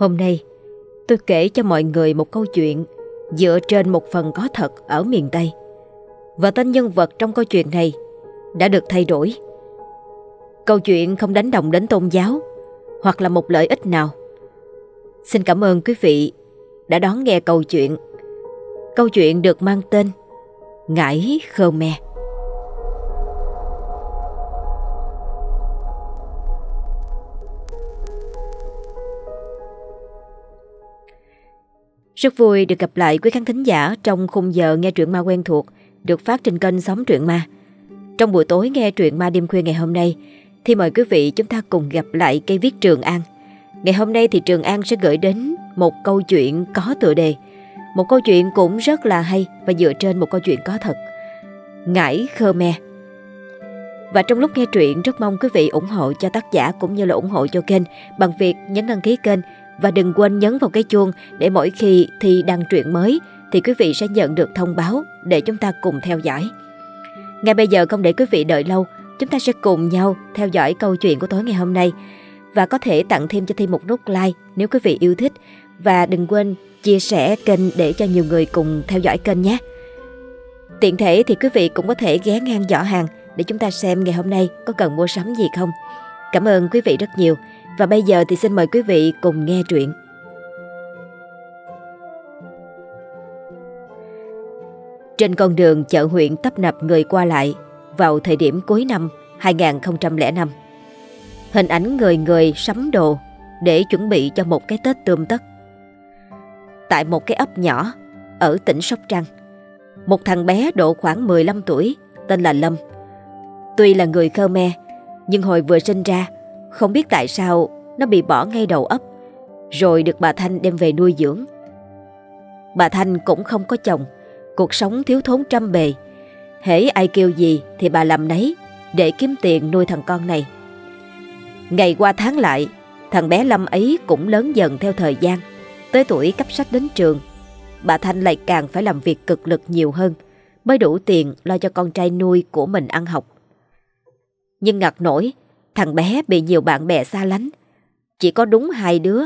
Hôm nay, tôi kể cho mọi người một câu chuyện dựa trên một phần có thật ở miền Tây. Và tên nhân vật trong câu chuyện này đã được thay đổi. Câu chuyện không đánh đồng đến tôn giáo hoặc là một lợi ích nào. Xin cảm ơn quý vị đã đón nghe câu chuyện. Câu chuyện được mang tên Ngải Khmer. Rất vui được gặp lại quý khán thính giả trong khung giờ nghe truyện ma quen thuộc, được phát trên kênh sóng Truyện Ma. Trong buổi tối nghe truyện ma đêm khuya ngày hôm nay, thì mời quý vị chúng ta cùng gặp lại cây viết Trường An. Ngày hôm nay thì Trường An sẽ gửi đến một câu chuyện có tựa đề. Một câu chuyện cũng rất là hay và dựa trên một câu chuyện có thật. Ngải Khmer Và trong lúc nghe truyện, rất mong quý vị ủng hộ cho tác giả cũng như là ủng hộ cho kênh bằng việc nhấn đăng ký kênh và đừng quên nhấn vào cái chuông để mỗi khi thi đăng truyện mới thì quý vị sẽ nhận được thông báo để chúng ta cùng theo dõi. Ngay bây giờ không để quý vị đợi lâu, chúng ta sẽ cùng nhau theo dõi câu chuyện của tối ngày hôm nay và có thể tặng thêm cho Thi một nút like nếu quý vị yêu thích và đừng quên chia sẻ kênh để cho nhiều người cùng theo dõi kênh nhé. Tiện thể thì quý vị cũng có thể ghé ngang giỏ hàng để chúng ta xem ngày hôm nay có cần mua sắm gì không. Cảm ơn quý vị rất nhiều. Và bây giờ thì xin mời quý vị cùng nghe truyện. Trên con đường chợ huyện tấp nập người qua lại vào thời điểm cuối năm 2005. Hình ảnh người người sắm đồ để chuẩn bị cho một cái Tết tươm tất. Tại một cái ấp nhỏ ở tỉnh Sóc Trăng, một thằng bé độ khoảng 15 tuổi tên là Lâm. Tuy là người Khmer, nhưng hồi vừa sinh ra không biết tại sao, nó bị bỏ ngay đầu ấp. Rồi được bà Thanh đem về nuôi dưỡng. Bà Thanh cũng không có chồng, Cuộc sống thiếu thốn trăm bề. Hễ ai kêu gì thì bà làm nấy, Để kiếm tiền nuôi thằng con này. Ngày qua tháng lại, Thằng bé Lâm ấy cũng lớn dần theo thời gian, Tới tuổi cấp sách đến trường. Bà Thanh lại càng phải làm việc cực lực nhiều hơn, Mới đủ tiền lo cho con trai nuôi của mình ăn học. Nhưng ngặt nổi Thằng bé bị nhiều bạn bè xa lánh. Chỉ có đúng hai đứa,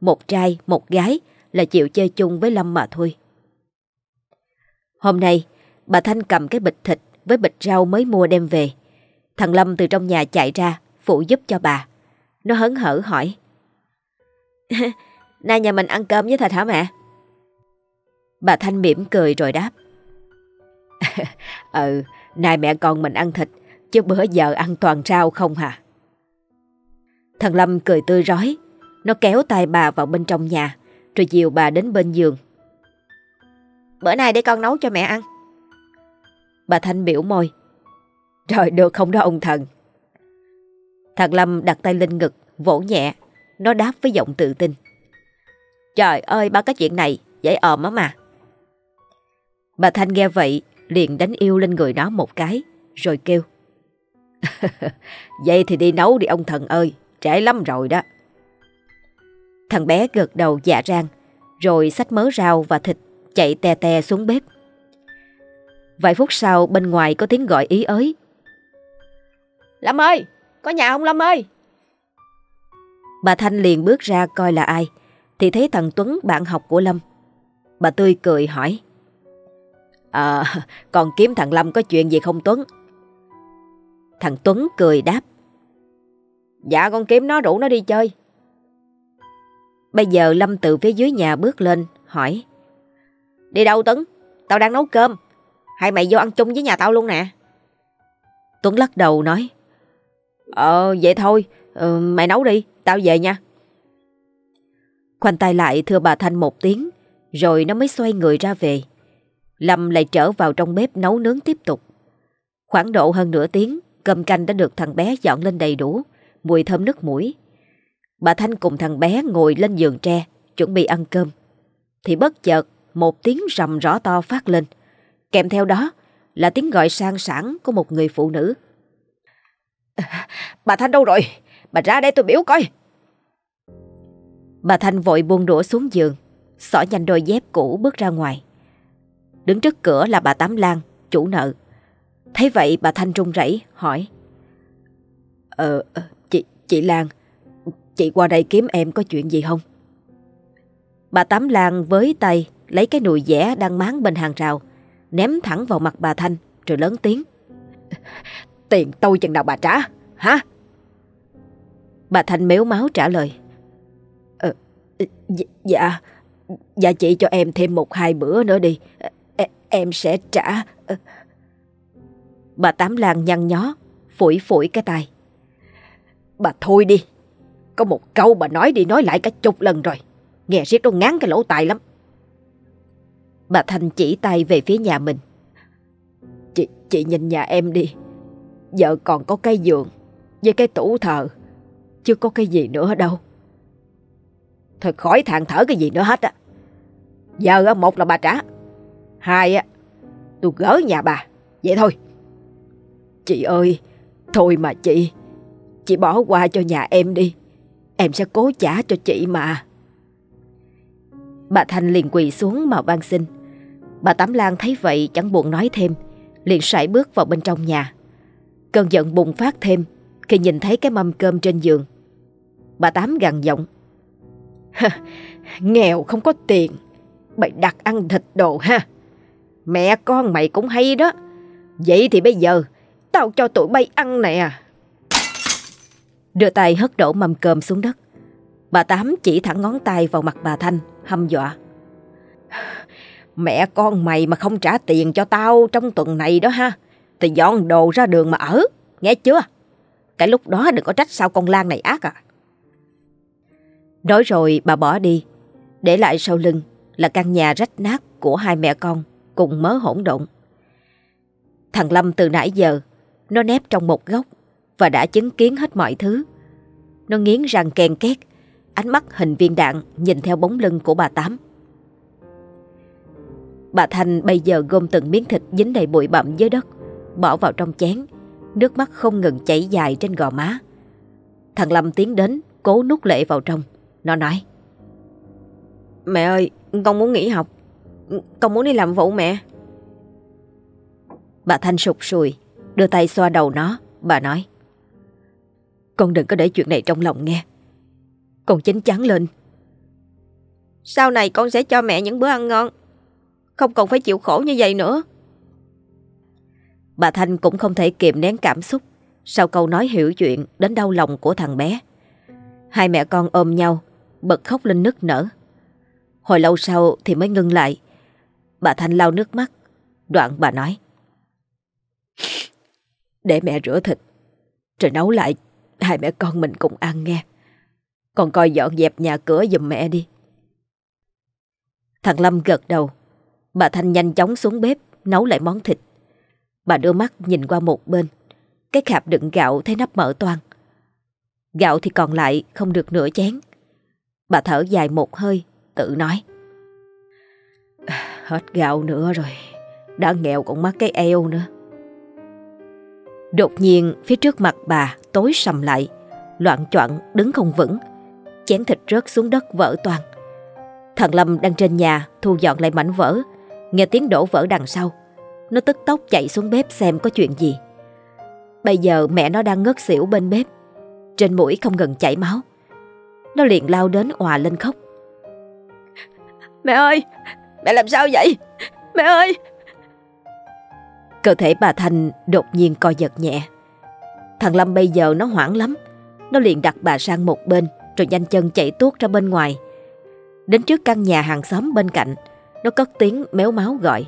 một trai, một gái là chịu chơi chung với Lâm mà thôi. Hôm nay, bà Thanh cầm cái bịch thịt với bịch rau mới mua đem về. Thằng Lâm từ trong nhà chạy ra, phụ giúp cho bà. Nó hấn hở hỏi. Nay nhà mình ăn cơm với thịt hả mẹ? Bà Thanh mỉm cười rồi đáp. ừ, nay mẹ con mình ăn thịt, chứ bữa giờ ăn toàn rau không hả? Thằng Lâm cười tươi rói. Nó kéo tay bà vào bên trong nhà, rồi dìu bà đến bên giường. Bữa nay để con nấu cho mẹ ăn. Bà Thanh biểu môi. Rồi được không đó ông thần. Thằng Lâm đặt tay lên ngực, vỗ nhẹ. Nó đáp với giọng tự tin. Trời ơi, ba cái chuyện này, dễ ồm á mà. Bà Thanh nghe vậy, liền đánh yêu lên người nó một cái, rồi kêu. Vậy thì đi nấu đi ông thần ơi, trễ lắm rồi đó. Thằng bé gật đầu dạ rang, rồi xách mớ rau và thịt chạy tè tè xuống bếp. Vài phút sau bên ngoài có tiếng gọi ý ới. Lâm ơi, có nhà không Lâm ơi? Bà Thanh liền bước ra coi là ai, thì thấy thằng Tuấn bạn học của Lâm. Bà tươi cười hỏi. Ờ, còn kiếm thằng Lâm có chuyện gì không Tuấn? Thằng Tuấn cười đáp. Dạ con kiếm nó rủ nó đi chơi. Bây giờ Lâm từ phía dưới nhà bước lên, hỏi. Đi đâu Tuấn? Tao đang nấu cơm. Hay mày vô ăn chung với nhà tao luôn nè? Tuấn lắc đầu nói. Ờ, vậy thôi, ừ, mày nấu đi, tao về nha. Khoanh tay lại thưa bà Thanh một tiếng, rồi nó mới xoay người ra về. Lâm lại trở vào trong bếp nấu nướng tiếp tục. Khoảng độ hơn nửa tiếng, cơm canh đã được thằng bé dọn lên đầy đủ, mùi thơm nước mũi. Bà Thanh cùng thằng bé ngồi lên giường tre, chuẩn bị ăn cơm. Thì bất chợt, một tiếng rầm rõ to phát lên. Kèm theo đó là tiếng gọi sang sảng của một người phụ nữ. Bà Thanh đâu rồi? Bà ra đây tôi biểu coi. Bà Thanh vội buông đũa xuống giường, xỏ nhanh đôi dép cũ bước ra ngoài. Đứng trước cửa là bà Tám Lan, chủ nợ. Thấy vậy bà Thanh run rẩy hỏi. Ờ, Chị Lan, chị qua đây kiếm em có chuyện gì không? Bà Tám Lan với tay lấy cái nùi dẻ đang máng bên hàng rào, ném thẳng vào mặt bà Thanh rồi lớn tiếng. Tiền tôi chừng nào bà trả, hả? Bà Thanh méo máu trả lời. Ờ, dạ, dạ, dạ chị cho em thêm một hai bữa nữa đi, e, em sẽ trả. Bà Tám Lan nhăn nhó, phủi phủi cái tay. Bà thôi đi, có một câu bà nói đi nói lại cả chục lần rồi, nghe riết nó ngán cái lỗ tai lắm. Bà Thanh chỉ tay về phía nhà mình. Chị, chị nhìn nhà em đi, Giờ còn có cái giường Với cái tủ thờ. Chứ có cái gì nữa đâu. Thôi khỏi than thở cái gì nữa hết á. Giờ một là bà trả. Hai á Tôi gỡ nhà bà. Vậy thôi. Chị ơi Thôi mà chị. Chị bỏ qua cho nhà em đi Em sẽ cố trả cho chị mà Bà Thanh liền quỳ xuống mà van xin Bà Tám Lan thấy vậy chẳng buồn nói thêm Liền sải bước vào bên trong nhà Cơn giận bùng phát thêm khi nhìn thấy cái mâm cơm trên giường. Bà Tám gằn giọng. Nghèo không có tiền, mày đặt ăn thịt đồ ha. Mẹ con mày cũng hay đó. Vậy thì bây giờ tao cho tụi bay ăn nè. Đưa tay hất đổ mâm cơm xuống đất. Bà Tám chỉ thẳng ngón tay vào mặt bà Thanh, hâm dọa. Mẹ con mày mà không trả tiền cho tao trong tuần này đó ha thì dọn đồ ra đường mà ở, nghe chưa? Cái lúc đó đừng có trách sao con Lan này ác à. Nói rồi bà bỏ đi, để lại sau lưng là căn nhà rách nát của hai mẹ con cùng mớ hỗn độn. Thằng Lâm từ nãy giờ, nó nép trong một góc và đã chứng kiến hết mọi thứ. Nó nghiến răng kèn két, ánh mắt hình viên đạn nhìn theo bóng lưng của bà Tám. Bà Thanh bây giờ gom từng miếng thịt dính đầy bụi bặm dưới đất bỏ vào trong chén, nước mắt không ngừng chảy dài trên gò má. Thằng Lâm tiến đến, cố nút lệ vào trong. Nó nói. Mẹ ơi, con muốn nghỉ học. Con muốn đi làm vụ mẹ. Bà Thanh sụt sùi, đưa tay xoa đầu nó. Bà nói. Con đừng có để chuyện này trong lòng nghe. Con chín chắn lên. Sau này con sẽ cho mẹ những bữa ăn ngon. Không còn phải chịu khổ như vậy nữa. Bà Thanh cũng không thể kiềm nén cảm xúc sau câu nói hiểu chuyện đến đau lòng của thằng bé. Hai mẹ con ôm nhau, bật khóc lên nức nở. Hồi lâu sau thì mới ngưng lại. Bà Thanh lau nước mắt, đoạn bà nói. Để mẹ rửa thịt, rồi nấu lại hai mẹ con mình cùng ăn nghe. Còn coi dọn dẹp nhà cửa giùm mẹ đi. Thằng Lâm gật đầu. Bà Thanh nhanh chóng xuống bếp, nấu lại món thịt. Bà đưa mắt nhìn qua một bên Cái khạp đựng gạo thấy nắp mở toan Gạo thì còn lại, không được nửa chén Bà thở dài một hơi, Tự nói Hết gạo nữa rồi Đã nghèo còn mắc cái eo nữa Đột nhiên, phía trước mặt bà tối sầm lại, Loạn choạng đứng không vững, Chén thịt rớt xuống đất vỡ toàn. Thằng Lâm đang trên nhà, thu dọn lại mảnh vỡ, Nghe tiếng đổ vỡ đằng sau. Nó tức tốc chạy xuống bếp xem có chuyện gì. Bây giờ mẹ nó đang ngất xỉu bên bếp, Trên mũi không ngừng chảy máu. Nó liền lao đến òa lên khóc. Mẹ ơi, Mẹ làm sao vậy? Mẹ ơi! Cơ thể bà Thanh đột nhiên co giật nhẹ. Thằng Lâm bây giờ nó hoảng lắm. Nó liền đặt bà sang một bên Rồi nhanh chân chạy tuốt ra bên ngoài. Đến trước căn nhà hàng xóm bên cạnh Nó cất tiếng méo máu gọi.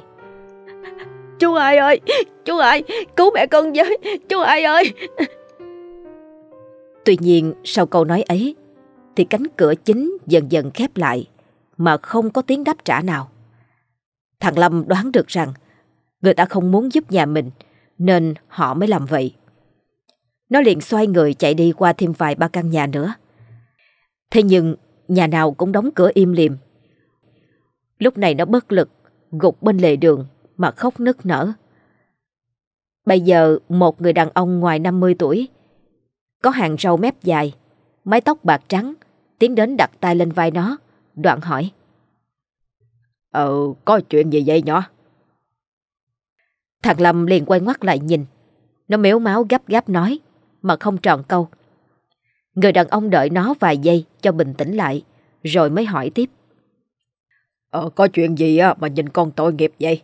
Chú ai ơi? Chú ai? Cứu mẹ con với. Chú ai ơi? Tuy nhiên sau câu nói ấy Thì cánh cửa chính dần dần khép lại Mà không có tiếng đáp trả nào. Thằng Lâm đoán được rằng Người ta không muốn giúp nhà mình Nên họ mới làm vậy Nó liền xoay người chạy đi qua thêm vài ba căn nhà nữa Thế nhưng nhà nào cũng đóng cửa im lìm Lúc này nó bất lực Gục bên lề đường mà khóc nức nở. Bây giờ một người đàn ông ngoài 50 tuổi, có hàng râu mép dài, mái tóc bạc trắng, tiến đến đặt tay lên vai nó, đoạn hỏi. Ờ, có chuyện gì vậy nhỏ? Thằng Lâm liền quay ngoắt lại nhìn, nó méo máu gấp gáp nói, mà không tròn câu. Người đàn ông đợi nó vài giây cho bình tĩnh lại, rồi mới hỏi tiếp. Ờ, có chuyện gì á mà nhìn con tội nghiệp vậy?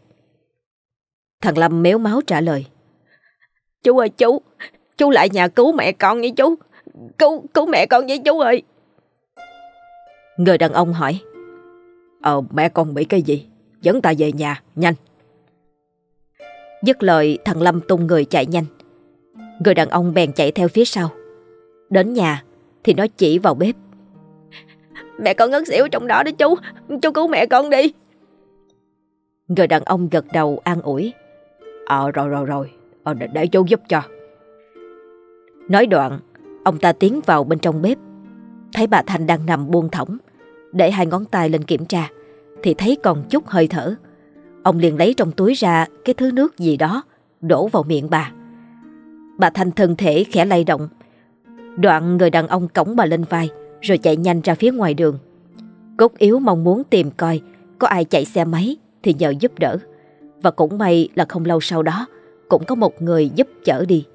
Thằng Lâm méo máu trả lời. Chú ơi chú, chú lại nhà cứu mẹ con với chú. Cứu, cứu mẹ con với chú ơi. Người đàn ông hỏi. Ờ, mẹ con bị cái gì? Dẫn ta về nhà, nhanh. Dứt lời thằng Lâm tung người chạy nhanh. Người đàn ông bèn chạy theo phía sau. Đến nhà thì nó chỉ vào bếp. Mẹ con ngất xỉu trong đó đó chú, chú cứu mẹ con đi. Người đàn ông gật đầu an ủi. Ờ rồi rồi rồi, ờ, để, để chú giúp cho. Nói đoạn, ông ta tiến vào bên trong bếp. Thấy bà Thanh đang nằm buông thõng, để hai ngón tay lên kiểm tra, thì thấy còn chút hơi thở. Ông liền lấy trong túi ra cái thứ nước gì đó, đổ vào miệng bà. Bà Thanh thân thể khẽ lay động. Đoạn người đàn ông cõng bà lên vai, rồi chạy nhanh ra phía ngoài đường. Cốt yếu mong muốn tìm coi có ai chạy xe máy thì nhờ giúp đỡ. Và cũng may là không lâu sau đó cũng có một người giúp chở đi.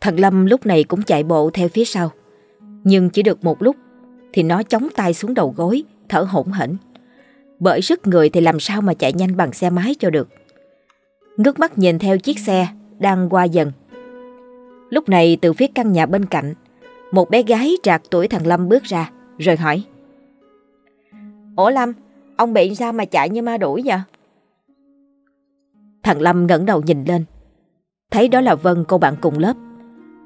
Thằng Lâm lúc này cũng chạy bộ theo phía sau. Nhưng chỉ được một lúc thì nó chống tay xuống đầu gối, thở hổn hển. Bởi sức người thì làm sao mà chạy nhanh bằng xe máy cho được. Ngước mắt nhìn theo chiếc xe đang qua dần. Lúc này từ phía căn nhà bên cạnh, một bé gái trạc tuổi thằng Lâm bước ra, rồi hỏi. Ủa Lâm, ông bị sao mà chạy như ma đuổi vậy? Thằng Lâm ngẩng đầu nhìn lên, thấy đó là Vân cô bạn cùng lớp.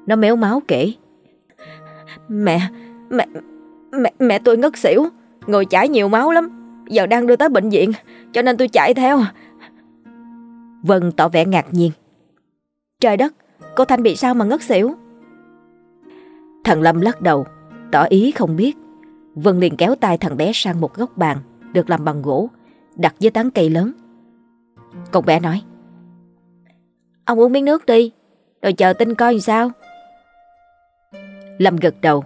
Nó méo máu kể. Mẹ, mẹ, mẹ, mẹ tôi ngất xỉu, người chảy nhiều máu lắm. Giờ đang đưa tới bệnh viện, cho nên tôi chạy theo. Vân tỏ vẻ ngạc nhiên. Trời đất, cô Thanh bị sao mà ngất xỉu? Thằng Lâm lắc đầu, tỏ ý không biết. Vân liền kéo tay thằng bé sang một góc bàn được làm bằng gỗ, đặt dưới tán cây lớn. Con bé nói. Ông uống miếng nước đi, rồi chờ tin coi làm sao. Lâm gật đầu,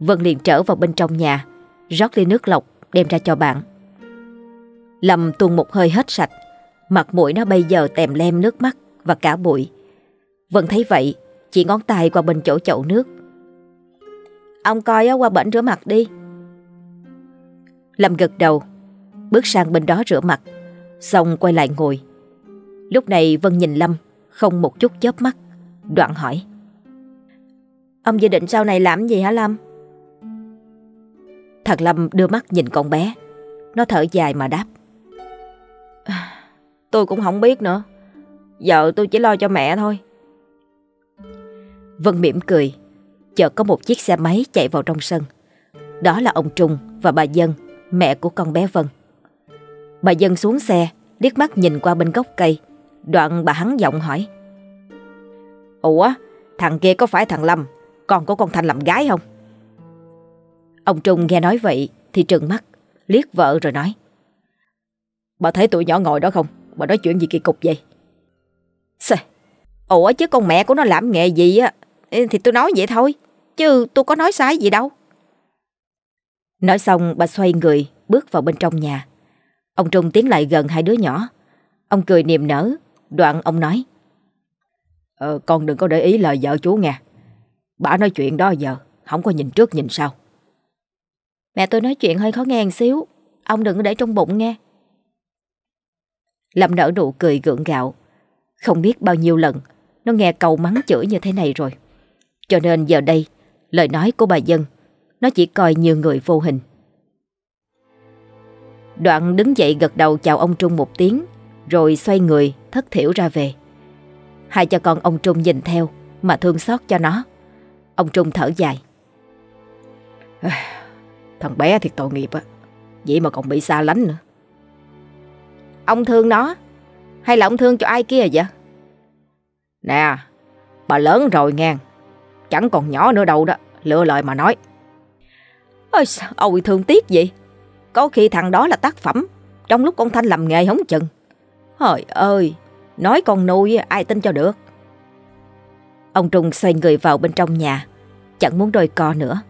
Vân liền trở vào bên trong nhà, rót ly nước lọc đem ra cho bạn. Lâm tuôn một hơi hết sạch, mặt mũi nó bây giờ tèm lem nước mắt và cả bụi. Vẫn thấy vậy, chỉ ngón tay qua bên chỗ chậu nước. Ông coi qua bển rửa mặt đi. Lâm gật đầu, bước sang bên đó rửa mặt, xong quay lại ngồi. Lúc này Vân nhìn Lâm, không một chút chớp mắt, đoạn hỏi. Ông dự định sau này làm gì hả Lâm? Thằng Lâm đưa mắt nhìn con bé, nó thở dài mà đáp. Tôi cũng không biết nữa, giờ tôi chỉ lo cho mẹ thôi. Vân mỉm cười, chợt có một chiếc xe máy chạy vào trong sân. Đó là ông Trung và bà Dân, mẹ của con bé Vân. Bà Dân xuống xe, liếc mắt nhìn qua bên gốc cây, đoạn bà hắn giọng hỏi. Ủa, thằng kia có phải thằng Lâm, con của con Thanh làm gái không? Ông Trung nghe nói vậy thì trừng mắt, liếc vợ rồi nói. Bà thấy tụi nhỏ ngồi đó không? Bà nói chuyện gì kỳ cục vậy? Xê Ủa chứ con mẹ của nó làm nghề gì á? Thì tôi nói vậy thôi Chứ tôi có nói sai gì đâu. Nói xong bà xoay người Bước vào bên trong nhà. Ông Trung tiến lại gần hai đứa nhỏ. Ông cười niềm nở Đoạn ông nói ờ, Con đừng có để ý lời vợ chú nghe. Bà nói chuyện đó giờ Không có nhìn trước nhìn sau. Mẹ tôi nói chuyện hơi khó nghe một xíu Ông đừng có để trong bụng nghe. Lâm nở nụ cười gượng gạo. Không biết bao nhiêu lần, Nó nghe cầu mắng chửi như thế này rồi. Cho nên giờ đây, Lời nói của bà Dân, Nó chỉ coi như người vô hình. Đoạn đứng dậy gật đầu chào ông Trung một tiếng, Rồi xoay người, thất thiểu ra về. Hai cha con ông Trung nhìn theo, Mà thương xót cho nó. Ông Trung thở dài. Thằng bé thì tội nghiệp á, Vậy mà còn bị xa lánh nữa. Ông thương nó. Hay là ông thương cho ai kia vậy? Nè Bà lớn rồi nghe, Chẳng còn nhỏ nữa đâu đó Lựa lời mà nói. Ôi sao ôi thương tiếc vậy? Có khi thằng đó là tác phẩm Trong lúc con Thanh làm nghề hóng chừng. Trời ơi Nói con nuôi ai tin cho được? Ông Trung xoay người vào bên trong nhà Chẳng muốn đôi co nữa.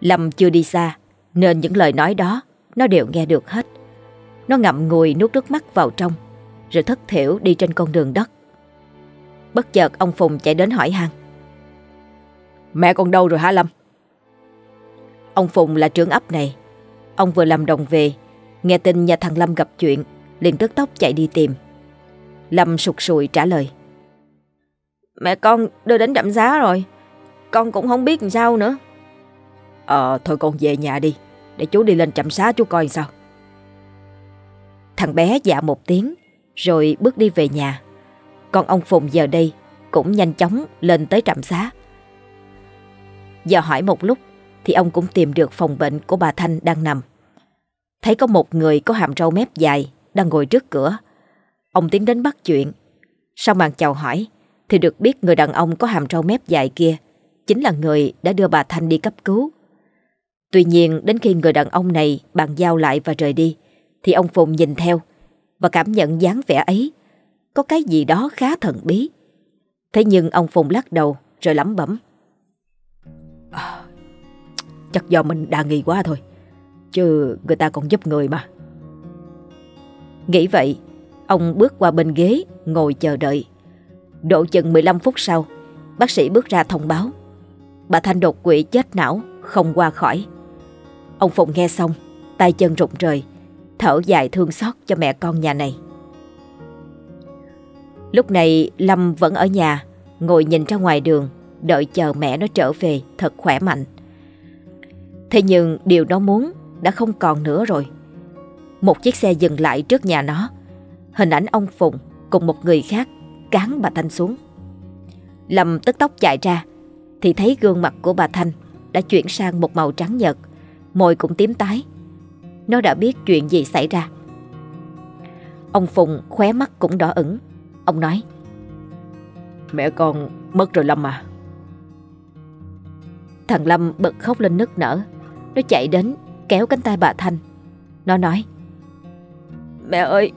Lâm chưa đi xa Nên những lời nói đó Nó đều nghe được hết. Nó ngậm ngùi nuốt nước mắt vào trong Rồi thất thiểu đi trên con đường đất Bất chợt ông Phùng chạy đến hỏi han Mẹ con đâu rồi hả Lâm? Ông Phùng là trưởng ấp này Ông vừa làm đồng về, nghe tin nhà thằng Lâm gặp chuyện, liền tức tốc chạy đi tìm. Lâm sụt sùi trả lời. Mẹ con đưa đến đậm giá rồi, con cũng không biết làm sao nữa. Ờ, thôi con về nhà đi, để chú đi lên chậm xá chú coi sao. Thằng bé dạ một tiếng, rồi bước đi về nhà. Còn ông Phùng giờ đây cũng nhanh chóng lên tới trạm xá. Giờ hỏi một lúc thì ông cũng tìm được phòng bệnh của bà Thanh đang nằm. Thấy có một người có hàm râu mép dài đang ngồi trước cửa. Ông tiến đến bắt chuyện. Sau màn chào hỏi thì được biết người đàn ông có hàm râu mép dài kia chính là người đã đưa bà Thanh đi cấp cứu. Tuy nhiên đến khi người đàn ông này bàn giao lại và rời đi thì ông Phùng nhìn theo và cảm nhận dáng vẻ ấy có cái gì đó khá thần bí. Thế nhưng ông Phùng lắc đầu rồi lẩm bẩm. À, chắc do mình đa nghi quá thôi. Chứ người ta còn giúp người mà. Nghĩ vậy, ông bước qua bên ghế ngồi chờ đợi. Độ chừng 15 phút sau, bác sĩ bước ra thông báo. Bà Thanh đột quỵ chết não, không qua khỏi. Ông Phùng nghe xong, tay chân rụng rời, thở dài thương xót cho mẹ con nhà này. Lúc này Lâm vẫn ở nhà, ngồi nhìn ra ngoài đường, đợi chờ mẹ nó trở về thật khỏe mạnh. Thế nhưng điều nó muốn đã không còn nữa rồi. Một chiếc xe dừng lại trước nhà nó. Hình ảnh ông Phùng cùng một người khác cán bà Thanh xuống. Lâm tức tốc chạy ra thì thấy gương mặt của bà Thanh đã chuyển sang một màu trắng nhợt, môi cũng tím tái. Nó đã biết chuyện gì xảy ra. Ông Phùng khóe mắt cũng đỏ ửng. Ông nói Mẹ con mất rồi Lâm à. Thằng Lâm bật khóc lên nức nở. Nó chạy đến kéo cánh tay bà Thanh. Nó nói Mẹ ơi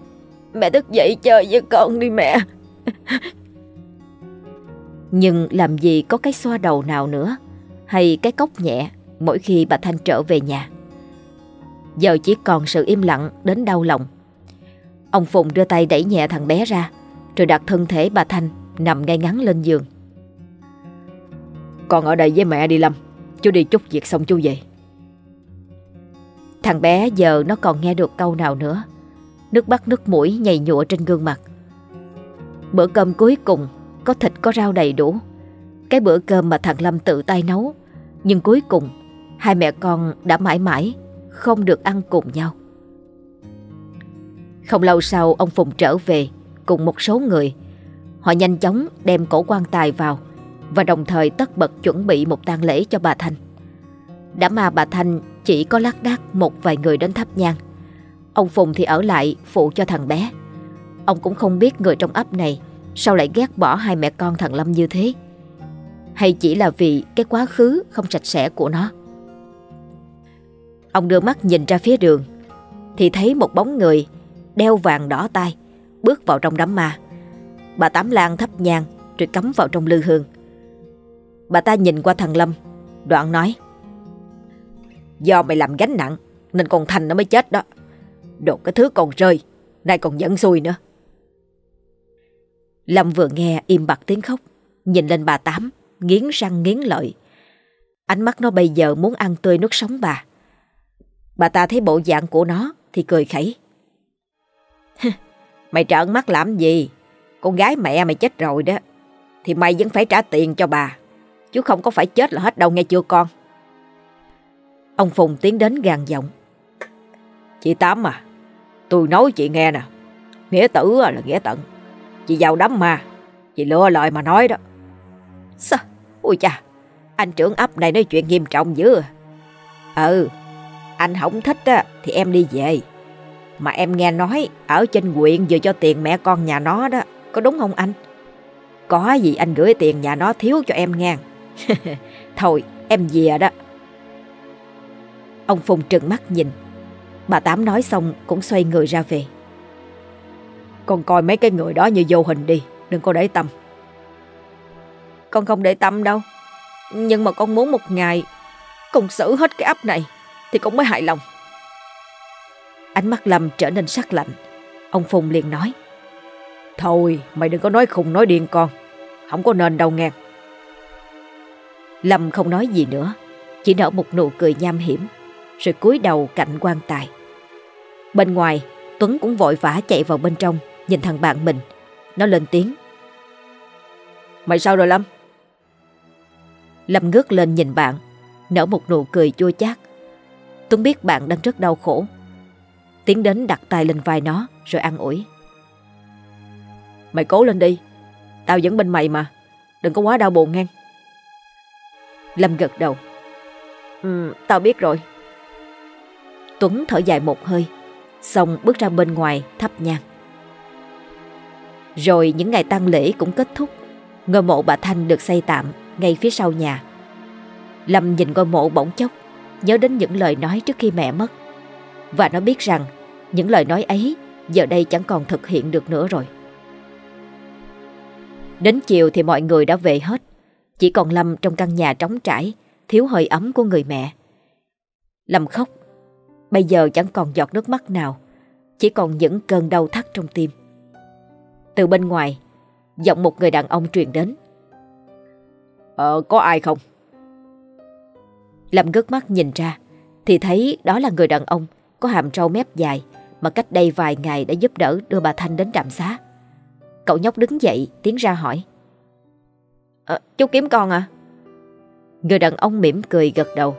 Mẹ thức dậy chơi với con đi mẹ. Nhưng làm gì có cái xoa đầu nào nữa Hay cái cốc nhẹ Mỗi khi bà Thanh trở về nhà Giờ chỉ còn sự im lặng đến đau lòng. Ông Phùng đưa tay đẩy nhẹ thằng bé ra Rồi đặt thân thể bà Thanh Nằm ngay ngắn lên giường. Con ở đây với mẹ đi Lâm Chú đi chút việc xong chú về. Thằng bé giờ nó còn nghe được câu nào nữa. Nước bắt nước mũi nhầy nhụa trên gương mặt. Bữa cơm cuối cùng Có thịt có rau đầy đủ. Cái bữa cơm mà thằng Lâm tự tay nấu. Nhưng cuối cùng Hai mẹ con đã mãi mãi không được ăn cùng nhau. Không lâu sau, ông Phùng trở về Cùng một số người. Họ nhanh chóng đem cổ quan tài vào Và đồng thời tất bật chuẩn bị một tang lễ cho bà Thanh. Đã mà bà Thanh chỉ có lác đác một vài người đến thắp nhang, Ông Phùng thì ở lại phụ cho thằng bé. Ông cũng không biết người trong ấp này Sao lại ghét bỏ hai mẹ con thằng Lâm như thế. Hay chỉ là vì cái quá khứ không sạch sẽ của nó. Ông đưa mắt nhìn ra phía đường, Thì thấy một bóng người Đeo vàng đỏ tay Bước vào trong đám ma. Bà Tám Lan thắp nhang Rồi cắm vào trong lư hương. Bà ta nhìn qua thằng Lâm, Đoạn nói, Do mày làm gánh nặng Nên con Thành nó mới chết đó. Đột cái thứ còn rơi, Nay còn dẫn xui nữa. Lâm vừa nghe im bặt tiếng khóc, Nhìn lên bà Tám, Nghiến răng nghiến lợi. Ánh mắt nó bây giờ muốn ăn tươi nước sống bà. Bà ta thấy bộ dạng của nó Thì cười khẩy. Mày trợn mắt làm gì? Con gái mẹ mày chết rồi đó. Thì mày vẫn phải trả tiền cho bà, Chứ không có phải chết là hết đâu nghe chưa con? Ông Phùng tiến đến gàn giọng. Chị Tám à Tôi nói chị nghe nè. Nghĩa tử là nghĩa tận. Chị giàu đám mà, Chị lựa lời mà nói đó. Sao? Ôi cha Anh trưởng ấp này nói chuyện nghiêm trọng dữ à. Ừ anh không thích á, thì em đi về. Mà em nghe nói Ở trên quyện vừa cho tiền mẹ con nhà nó đó Có đúng không anh? Có gì anh gửi tiền nhà nó thiếu cho em nghe. Thôi em về đó. Ông Phùng trừng mắt nhìn. Bà Tám nói xong cũng xoay người ra về. Con coi mấy cái người đó như vô hình đi Đừng có để tâm. Con không để tâm đâu Nhưng mà con muốn một ngày Cùng xử hết cái ấp này. Thì cũng mới hài lòng Ánh mắt Lâm trở nên sắc lạnh Ông Phùng liền nói Thôi mày đừng có nói khùng nói điên con Không có nên đâu nghe Lâm không nói gì nữa Chỉ nở một nụ cười nham hiểm rồi cúi đầu cạnh quan tài. Bên ngoài, Tuấn cũng vội vã chạy vào bên trong, nhìn thằng bạn mình. Nó lên tiếng. Mày sao rồi Lâm? Lâm ngước lên nhìn bạn, nở một nụ cười chua chát. Tuấn biết bạn đang rất đau khổ. Tiến đến đặt tay lên vai nó rồi an ủi. Mày cố lên đi, tao vẫn bên mày mà, đừng có quá đau buồn nghe. Lâm gật đầu. Ừ, tao biết rồi. Tuấn thở dài một hơi, xong bước ra bên ngoài thắp nhang. Rồi những ngày tang lễ cũng kết thúc, ngôi mộ bà Thanh được xây tạm ngay phía sau nhà. Lâm nhìn ngôi mộ bỗng chốc, nhớ đến những lời nói trước khi mẹ mất. Và nó biết rằng những lời nói ấy giờ đây chẳng còn thực hiện được nữa rồi. Đến chiều thì mọi người đã về hết. Chỉ còn Lâm trong căn nhà trống trải, thiếu hơi ấm của người mẹ. Lâm khóc. Bây giờ chẳng còn giọt nước mắt nào, chỉ còn những cơn đau thắt trong tim. Từ bên ngoài, giọng một người đàn ông truyền đến. Ờ, có ai không? Lâm ngước mắt nhìn ra, thì thấy đó là người đàn ông có hàm trâu mép dài mà cách đây vài ngày đã giúp đỡ đưa bà Thanh đến trạm xá. Cậu nhóc đứng dậy tiến ra hỏi. À, chú kiếm con à? Người đàn ông mỉm cười gật đầu.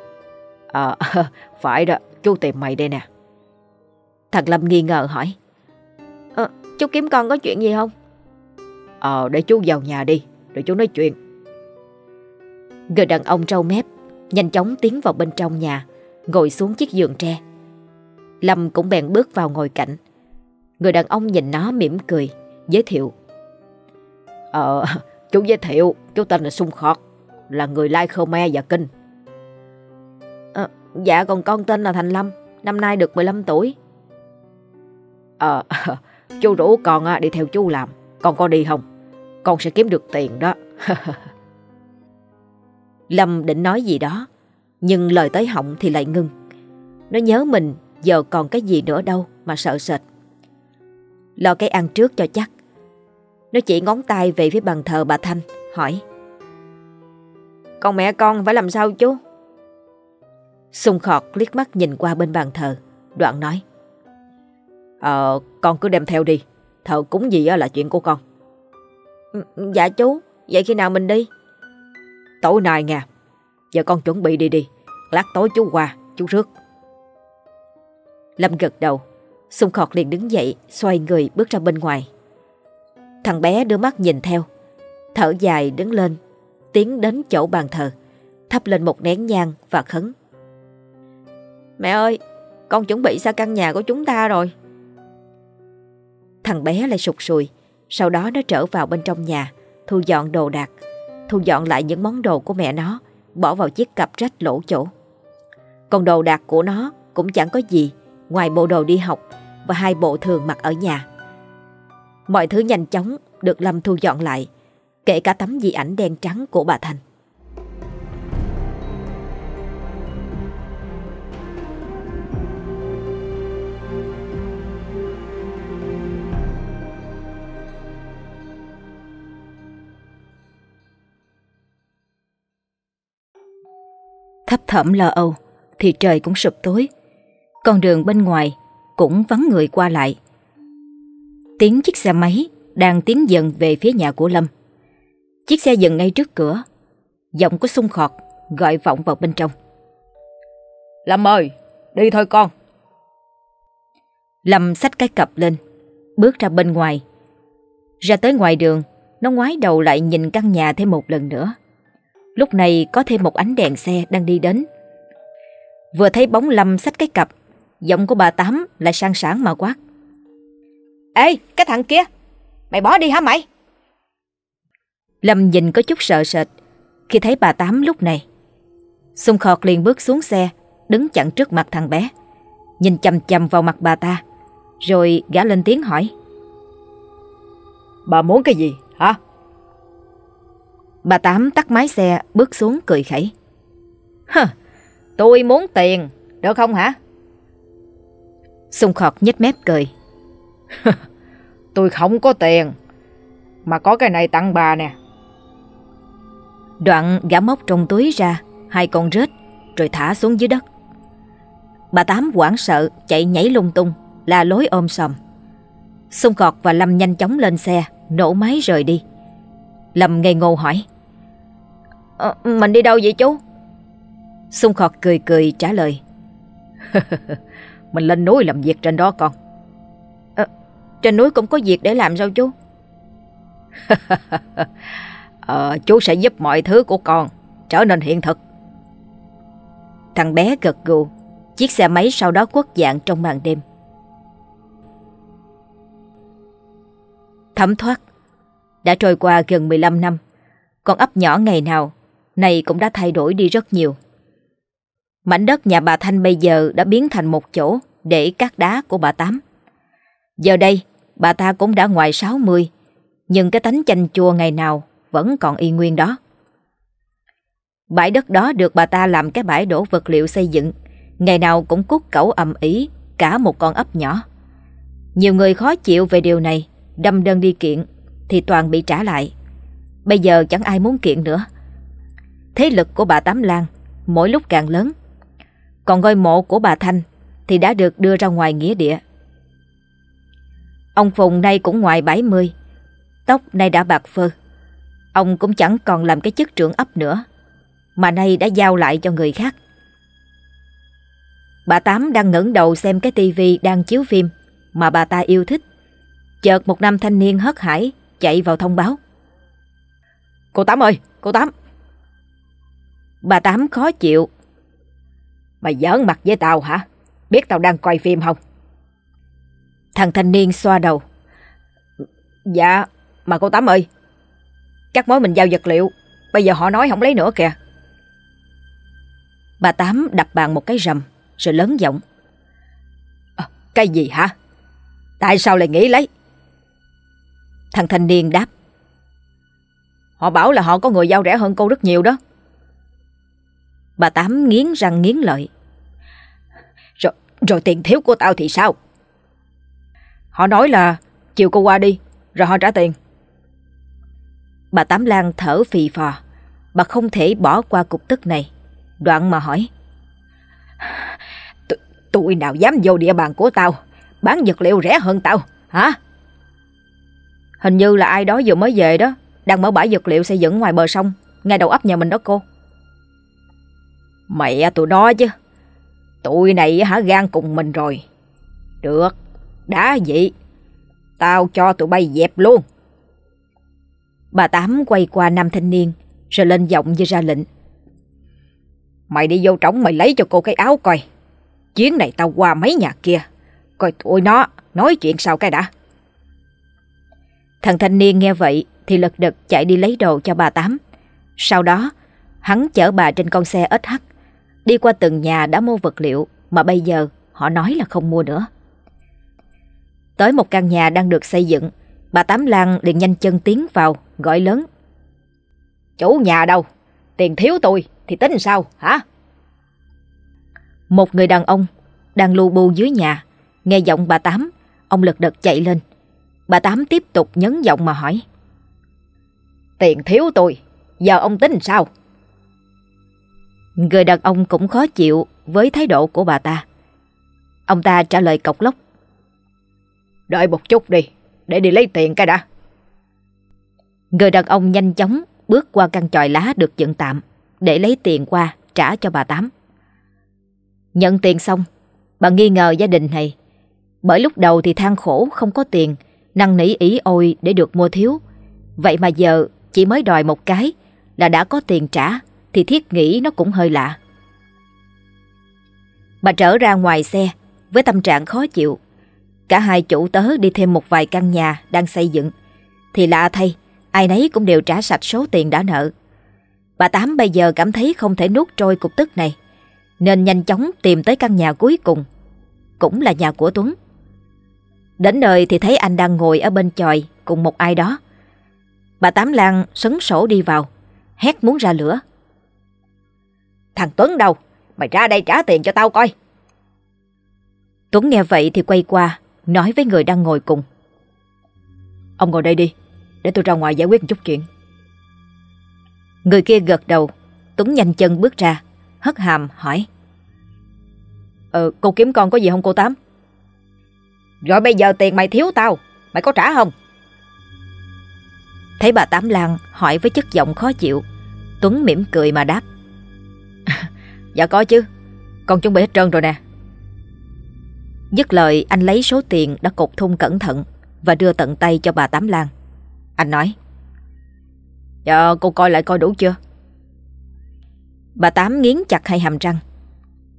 À, phải đó, chú tìm mày đây nè. Thằng Lâm nghi ngờ hỏi. À, chú kiếm con có chuyện gì không? Ờ, để chú vào nhà đi, rồi chú nói chuyện. Người đàn ông trâu mép nhanh chóng tiến vào bên trong nhà, ngồi xuống chiếc giường tre. Lâm cũng bèn bước vào ngồi cạnh. Người đàn ông nhìn nó mỉm cười, giới thiệu. Ờ, chú giới thiệu, chú tên là Sung Khọt, là người Lai Khmer và Kinh. À, dạ còn con tên là Thành Lâm, năm nay được 15 tuổi. Ờ, chú rủ con đi theo chú làm, con có đi không? Con sẽ kiếm được tiền đó. Lâm định nói gì đó, nhưng lời tới họng thì lại ngưng. Nó nhớ mình giờ còn cái gì nữa đâu mà sợ sệt. Lo cái ăn trước cho chắc. Nó chỉ ngón tay về phía bàn thờ bà Thanh, hỏi. Con mẹ con phải làm sao chú? Xung khọt liếc mắt nhìn qua bên bàn thờ, đoạn nói. Ờ, con cứ đem theo đi, thờ cúng gì là chuyện của con. Ừ, ừ, dạ chú, vậy khi nào mình đi? Tối nay nha, giờ con chuẩn bị đi đi, lát tối chú qua, chú rước. Lâm gật đầu, Xung khọt liền đứng dậy, xoay người bước ra bên ngoài. Thằng bé đưa mắt nhìn theo, thở dài đứng lên, tiến đến chỗ bàn thờ, thắp lên một nén nhang và khấn. Mẹ ơi, con chuẩn bị xa căn nhà của chúng ta rồi. Thằng bé lại sụt sùi, sau đó nó trở vào bên trong nhà, thu dọn đồ đạc, thu dọn lại những món đồ của mẹ nó, bỏ vào chiếc cặp rách lỗ chỗ. Còn đồ đạc của nó cũng chẳng có gì ngoài bộ đồ đi học và hai bộ thường mặc ở nhà. Mọi thứ nhanh chóng được Lâm thu dọn lại, kể cả tấm di ảnh đen trắng của bà Thành. Thấp thỏm lo âu thì trời cũng sụp tối. Con đường bên ngoài cũng vắng người qua lại. Tiếng chiếc xe máy đang tiến dần về phía nhà của Lâm. Chiếc xe dừng ngay trước cửa. Giọng của sung khọt gọi vọng vào bên trong. Lâm ơi, đi thôi con. Lâm xách cái cặp lên, bước ra bên ngoài. Ra tới ngoài đường, nó ngoái đầu lại nhìn căn nhà thêm một lần nữa. Lúc này có thêm một ánh đèn xe đang đi đến. Vừa thấy bóng Lâm xách cái cặp, giọng của bà Tám lại sang sảng mà quát. Ê, cái thằng kia, mày bỏ đi hả mày? Lâm nhìn có chút sợ sệt khi thấy bà Tám lúc này. Xung khọt liền bước xuống xe, đứng chặn trước mặt thằng bé. Nhìn chầm chầm vào mặt bà ta, rồi gã lên tiếng hỏi. Bà muốn cái gì hả? Bà Tám tắt máy xe bước xuống cười khẩy. Hừ, tôi muốn tiền, được không hả? Xung khọt nhếch mép cười. tôi không có tiền, mà có cái này tặng bà nè. Đoạn gã móc trong túi ra hai con rết rồi thả xuống dưới đất. Bà Tám hoảng sợ chạy nhảy lung tung La lối ôm sòm Xung cọt và Lâm nhanh chóng lên xe Nổ máy rời đi Lâm ngây ngô hỏi à, Mình đi đâu vậy chú? Xung khọt cười cười trả lời. Mình lên núi làm việc trên đó con. À, Trên núi cũng có việc để làm sao chú? Ờ, Chú sẽ giúp mọi thứ của con Trở nên hiện thực. Thằng bé gật gù Chiếc xe máy sau đó quất dạng trong màn đêm. Thấm thoát Đã trôi qua gần 15 năm Con ấp nhỏ ngày nào này cũng đã thay đổi đi rất nhiều Mảnh đất nhà bà Thanh bây giờ đã biến thành một chỗ để cát đá của bà Tám. Giờ đây, bà ta cũng đã ngoài 60, nhưng cái tánh chanh chua ngày nào vẫn còn y nguyên đó. Bãi đất đó được bà ta làm cái bãi đổ vật liệu xây dựng, ngày nào cũng cút cẩu ầm ý cả một con ấp nhỏ. Nhiều người khó chịu về điều này, đâm đơn đi kiện, thì toàn bị trả lại. Bây giờ chẳng ai muốn kiện nữa. Thế lực của bà Tám Lan mỗi lúc càng lớn. Còn ngôi mộ của bà Thanh thì đã được đưa ra ngoài nghĩa địa. Ông Phùng nay cũng ngoài 70, tóc nay đã bạc phơ. Ông cũng chẳng còn làm cái chức trưởng ấp nữa, mà nay đã giao lại cho người khác. Bà Tám đang ngẩng đầu xem cái tivi đang chiếu phim mà bà ta yêu thích. Chợt một nam thanh niên hớt hải chạy vào thông báo. Cô Tám ơi, cô Tám. Bà Tám khó chịu Mày giỡn mặt với tao hả? Biết tao đang coi phim không? Thằng thanh niên xoa đầu. Dạ, mà cô Tám ơi. các mối mình giao vật liệu. Bây giờ họ nói không lấy nữa kìa. Bà Tám đập bàn một cái rầm, rồi lớn giọng. À, cái gì hả? Tại sao lại nghĩ lấy? Thằng thanh niên đáp. Họ bảo là họ có người giao rẻ hơn cô rất nhiều đó. Bà Tám nghiến răng nghiến lợi. Rồi, rồi tiền thiếu của tao thì sao? Họ nói là chiều cô qua đi, rồi họ trả tiền. Bà Tám Lan thở phì phò. Bà không thể bỏ qua cục tức này. Đoạn mà hỏi. Tụi nào dám vô địa bàn của tao, bán vật liệu rẻ hơn tao, hả? Hình như là ai đó vừa mới về đó, đang mở bãi vật liệu xây dựng ngoài bờ sông, ngay đầu ấp nhà mình đó cô. Mẹ tụi nó chứ. Tụi này hả gan cùng mình rồi. Được, đã vậy. Tao cho tụi bay dẹp luôn. Bà Tám quay qua nam thanh niên, rồi lên giọng như ra lệnh. Mày đi vô trống mày lấy cho cô cái áo coi. Chuyến này tao qua mấy nhà kia. Coi tụi nó nói chuyện sao cái đã. Thằng thanh niên nghe vậy thì lật đật chạy đi lấy đồ cho bà Tám. Sau đó, hắn chở bà trên con xe SH Đi qua từng nhà đã mua vật liệu mà bây giờ họ nói là không mua nữa. Tới một căn nhà đang được xây dựng, bà Tám Lan liền nhanh chân tiến vào, gọi lớn. Chủ nhà đâu? Tiền thiếu tôi thì tính sao hả? Một người đàn ông đang lu bu dưới nhà, nghe giọng bà Tám, ông lật đật chạy lên. Bà Tám tiếp tục nhấn giọng mà hỏi. Tiền thiếu tôi, giờ ông tính sao? Người đàn ông cũng khó chịu với thái độ của bà ta. Ông ta trả lời cọc lốc. Đợi một chút đi, để đi lấy tiền cái đã. Người đàn ông nhanh chóng bước qua căn chòi lá được dựng tạm để lấy tiền qua trả cho bà Tám. Nhận tiền xong, bà nghi ngờ gia đình này. Bởi lúc đầu thì than khổ không có tiền, năn nỉ ý ôi để được mua thiếu. Vậy mà giờ chỉ mới đòi một cái là đã có tiền trả thì thiết nghĩ nó cũng hơi lạ. Bà trở ra ngoài xe với tâm trạng khó chịu. Cả hai chủ tớ đi thêm một vài căn nhà đang xây dựng. Thì lạ thay, ai nấy cũng đều trả sạch số tiền đã nợ. Bà Tám bây giờ cảm thấy không thể nuốt trôi cục tức này, nên nhanh chóng tìm tới căn nhà cuối cùng, cũng là nhà của Tuấn. Đến nơi thì thấy anh đang ngồi ở bên chòi cùng một ai đó. Bà Tám Lan sấn sổ đi vào, hét muốn ra lửa. Thằng Tuấn đâu? Mày ra đây trả tiền cho tao coi. Tuấn nghe vậy thì quay qua, nói với người đang ngồi cùng. Ông ngồi đây đi, để tôi ra ngoài giải quyết một chút chuyện. Người kia gật đầu, Tuấn nhanh chân bước ra, hất hàm hỏi. Ờ cô kiếm con có gì không cô Tám Rồi bây giờ tiền mày thiếu tao Mày có trả không Thấy bà Tám Lan hỏi với chất giọng khó chịu Tuấn mỉm cười mà đáp Dạ có chứ. Con chuẩn bị hết trơn rồi nè. Dứt lời, anh lấy số tiền đã cột thun cẩn thận Và đưa tận tay cho bà Tám Lan. Anh nói Dạ cô coi lại coi đủ chưa? Bà Tám nghiến chặt hai hàm răng.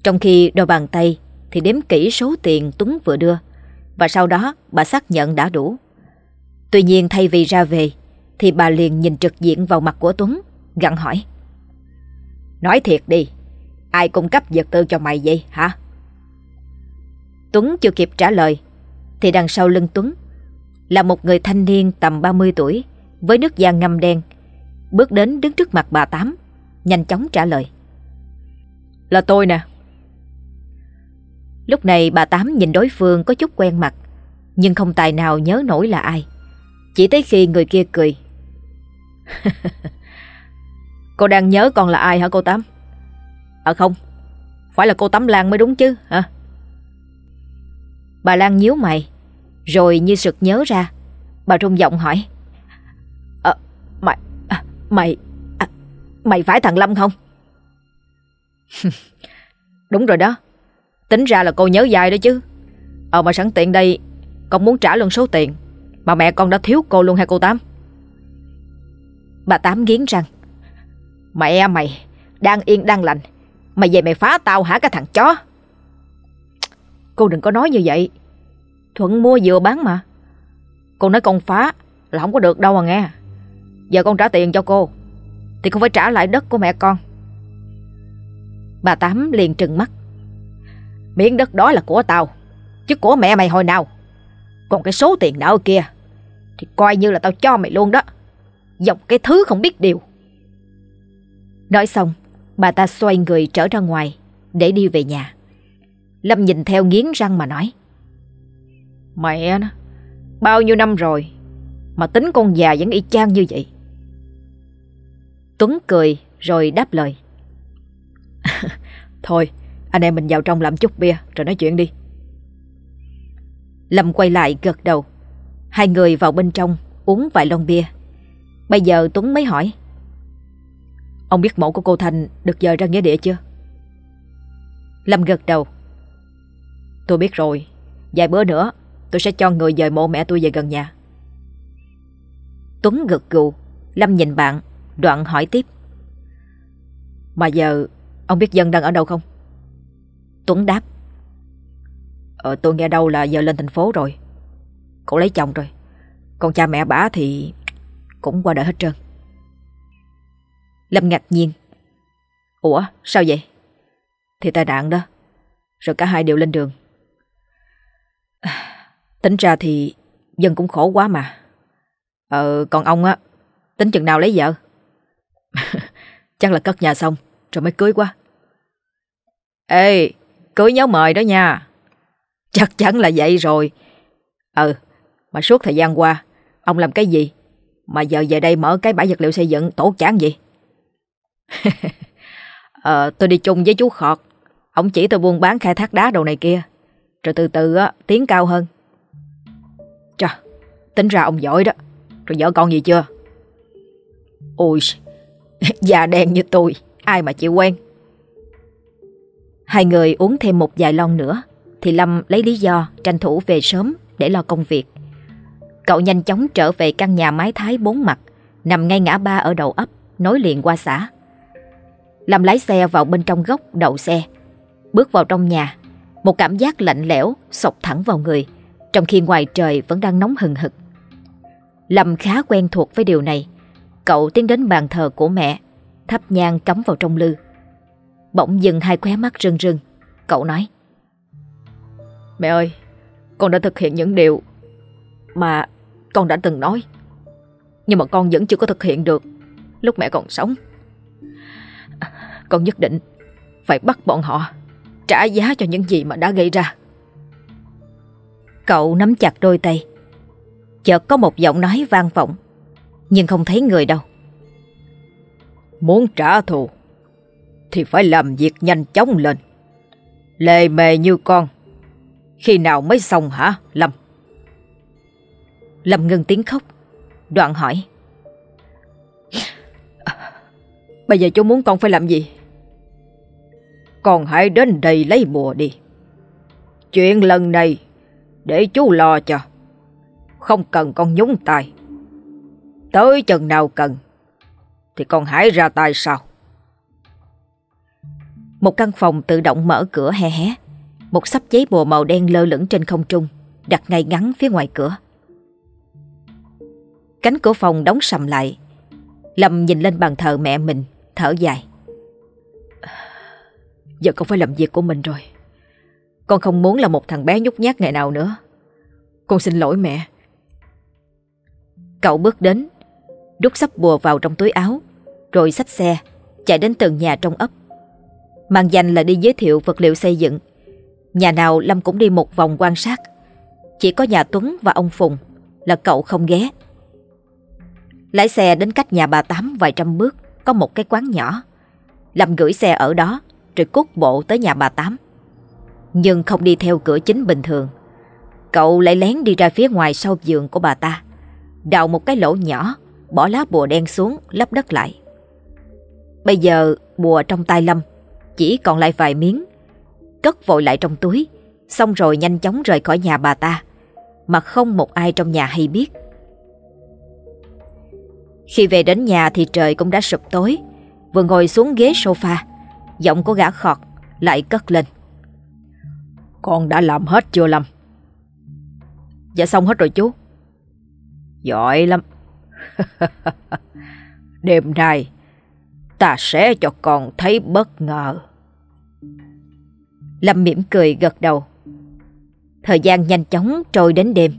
Trong khi đôi bàn tay Thì đếm kỹ số tiền Tuấn vừa đưa Và sau đó bà xác nhận đã đủ. Tuy nhiên thay vì ra về Thì bà liền nhìn trực diện vào mặt của Tuấn Gặn hỏi Nói thiệt đi Ai cung cấp vật tư cho mày vậy hả? Tuấn chưa kịp trả lời Thì đằng sau lưng Tuấn Là một người thanh niên tầm 30 tuổi Với nước da ngâm đen Bước đến đứng trước mặt bà Tám Nhanh chóng trả lời. Là tôi nè. Lúc này bà Tám nhìn đối phương có chút quen mặt Nhưng không tài nào nhớ nổi là ai. Chỉ tới khi người kia cười. Cô đang nhớ con là ai hả cô Tám? À không. Phải là cô tám Lan mới đúng chứ hả? Bà Lan nhíu mày Rồi như sực nhớ ra Bà rung giọng hỏi. À, Mày à, Mày à, Mày phải thằng Lâm không? Đúng rồi đó. Tính ra là cô nhớ dài đó chứ. Ờ mà sẵn tiện đây Con muốn trả luôn số tiền Mà mẹ con đã thiếu cô luôn hay cô Tám? Bà Tám nghiến răng. Mẹ mày, Đang yên đang lành. Mày về mày phá tao hả cái thằng chó? Cô đừng có nói như vậy. Thuận mua vừa bán mà. Cô nói con phá là không có được đâu mà nghe. Giờ con trả tiền cho cô, Thì con phải trả lại đất của mẹ con. Bà Tám liền trừng mắt. Miếng đất đó là của tao, Chứ của mẹ mày hồi nào. Còn cái số tiền nợ kia, Thì coi như là tao cho mày luôn đó. Dòng cái thứ không biết điều. Nói xong Bà ta xoay người trở ra ngoài Để đi về nhà. Lâm nhìn theo nghiến răng mà nói Mẹ nó Bao nhiêu năm rồi Mà tính con già vẫn y chang như vậy? Tuấn cười rồi đáp lời Thôi anh em mình vào trong làm chút bia Rồi nói chuyện đi. Lâm quay lại gật đầu. Hai người vào bên trong uống vài lon bia. Bây giờ Tuấn mới hỏi Ông biết mộ của cô Thành được dời ra nghĩa địa chưa? Lâm gật đầu. Tôi biết rồi. Vài bữa nữa, tôi sẽ cho người dời mộ mẹ tôi về gần nhà. Tuấn gật gù. Lâm nhìn bạn, Đoạn hỏi tiếp. Mà giờ, Ông biết dân đang ở đâu không? Tuấn đáp. Ờ tôi nghe đâu là giờ lên thành phố rồi. Cậu lấy chồng rồi. Còn cha mẹ bả thì Cũng qua đời hết trơn. Lâm ngạc nhiên. Ủa, sao vậy? Thì tai nạn đó. Rồi cả hai đều lên đường. Tính ra thì Dân cũng khổ quá mà. Ờ còn ông á, Tính chừng nào lấy vợ? Chắc là cất nhà xong, Rồi mới cưới quá. Ê, Cưới nhớ mời đó nha. Chắc chắn là vậy rồi. Ừ Mà suốt thời gian qua, Ông làm cái gì? Mà giờ về đây mở cái bãi vật liệu xây dựng, tổ chán gì à, tôi đi chung với chú Khọt. Ông chỉ tôi buôn bán khai thác đá đồ này kia. Rồi từ từ á tiến cao hơn. Chà Tính ra ông giỏi đó. Rồi vợ con gì chưa? Ôi già đen như tôi. Ai mà chịu quen? Hai người uống thêm một vài lon nữa Thì Lâm lấy lý do tranh thủ về sớm Để lo công việc. Cậu nhanh chóng trở về căn nhà mái thái bốn mặt Nằm ngay ngã ba ở đầu ấp Nối liền qua xã. Lâm lái xe vào bên trong góc đậu xe. Bước vào trong nhà, Một cảm giác lạnh lẽo sộc thẳng vào người, Trong khi ngoài trời vẫn đang nóng hừng hực. Lâm khá quen thuộc với điều này. Cậu tiến đến bàn thờ của mẹ, Thắp nhang cắm vào trong lư. Bỗng dừng hai khóe mắt rưng rưng. Cậu nói, Mẹ ơi, Con đã thực hiện những điều Mà con đã từng nói, Nhưng mà con vẫn chưa có thực hiện được. Lúc mẹ còn sống con nhất định Phải bắt bọn họ Trả giá cho những gì mà đã gây ra Cậu nắm chặt đôi tay Chợt có một giọng nói vang vọng Nhưng không thấy người đâu Muốn trả thù Thì phải làm việc nhanh chóng lên Lề mề như con. Khi nào mới xong hả, Lâm? Lâm ngưng tiếng khóc. Đoạn hỏi. Bây giờ chú muốn con phải làm gì? Con hãy đến đây lấy bùa đi. Chuyện lần này để chú lo cho. Không cần con nhúng tay. Tới chừng nào cần thì con hãy ra tay sau. Một căn phòng tự động mở cửa hé hé. Một sắp giấy bùa màu đen lơ lửng trên không trung, đặt ngay ngắn phía ngoài cửa. Cánh cửa phòng đóng sầm lại. Lâm nhìn lên bàn thờ mẹ mình, thở dài. Giờ con phải làm việc của mình rồi. Con không muốn là một thằng bé nhút nhát ngày nào nữa. Con xin lỗi mẹ. Cậu bước đến, đút sắp bùa vào trong túi áo, rồi xách xe, chạy đến từng nhà trong ấp. Mang danh là đi giới thiệu vật liệu xây dựng. Nhà nào Lâm cũng đi một vòng quan sát. Chỉ có nhà Tuấn và ông Phùng là cậu không ghé. Lái xe đến cách nhà bà Tám vài trăm bước có một cái quán nhỏ. Lâm gửi xe ở đó rồi cút bộ tới nhà bà Tám. Nhưng không đi theo cửa chính bình thường. Cậu lại lén đi ra phía ngoài sau giường của bà ta. Đào một cái lỗ nhỏ, bỏ lá bùa đen xuống, lấp đất lại. Bây giờ bùa trong tay Lâm chỉ còn lại vài miếng. Cất vội lại trong túi, xong rồi nhanh chóng rời khỏi nhà bà ta, mà không một ai trong nhà hay biết. Khi về đến nhà thì trời cũng đã sụp tối, vừa ngồi xuống ghế sofa, giọng của gã khọt lại cất lên. Con đã làm hết chưa Lâm? Dạ xong hết rồi chú. Giỏi lắm. Đêm nay ta sẽ cho con thấy bất ngờ. Lâm mỉm cười gật đầu. Thời gian nhanh chóng trôi đến đêm.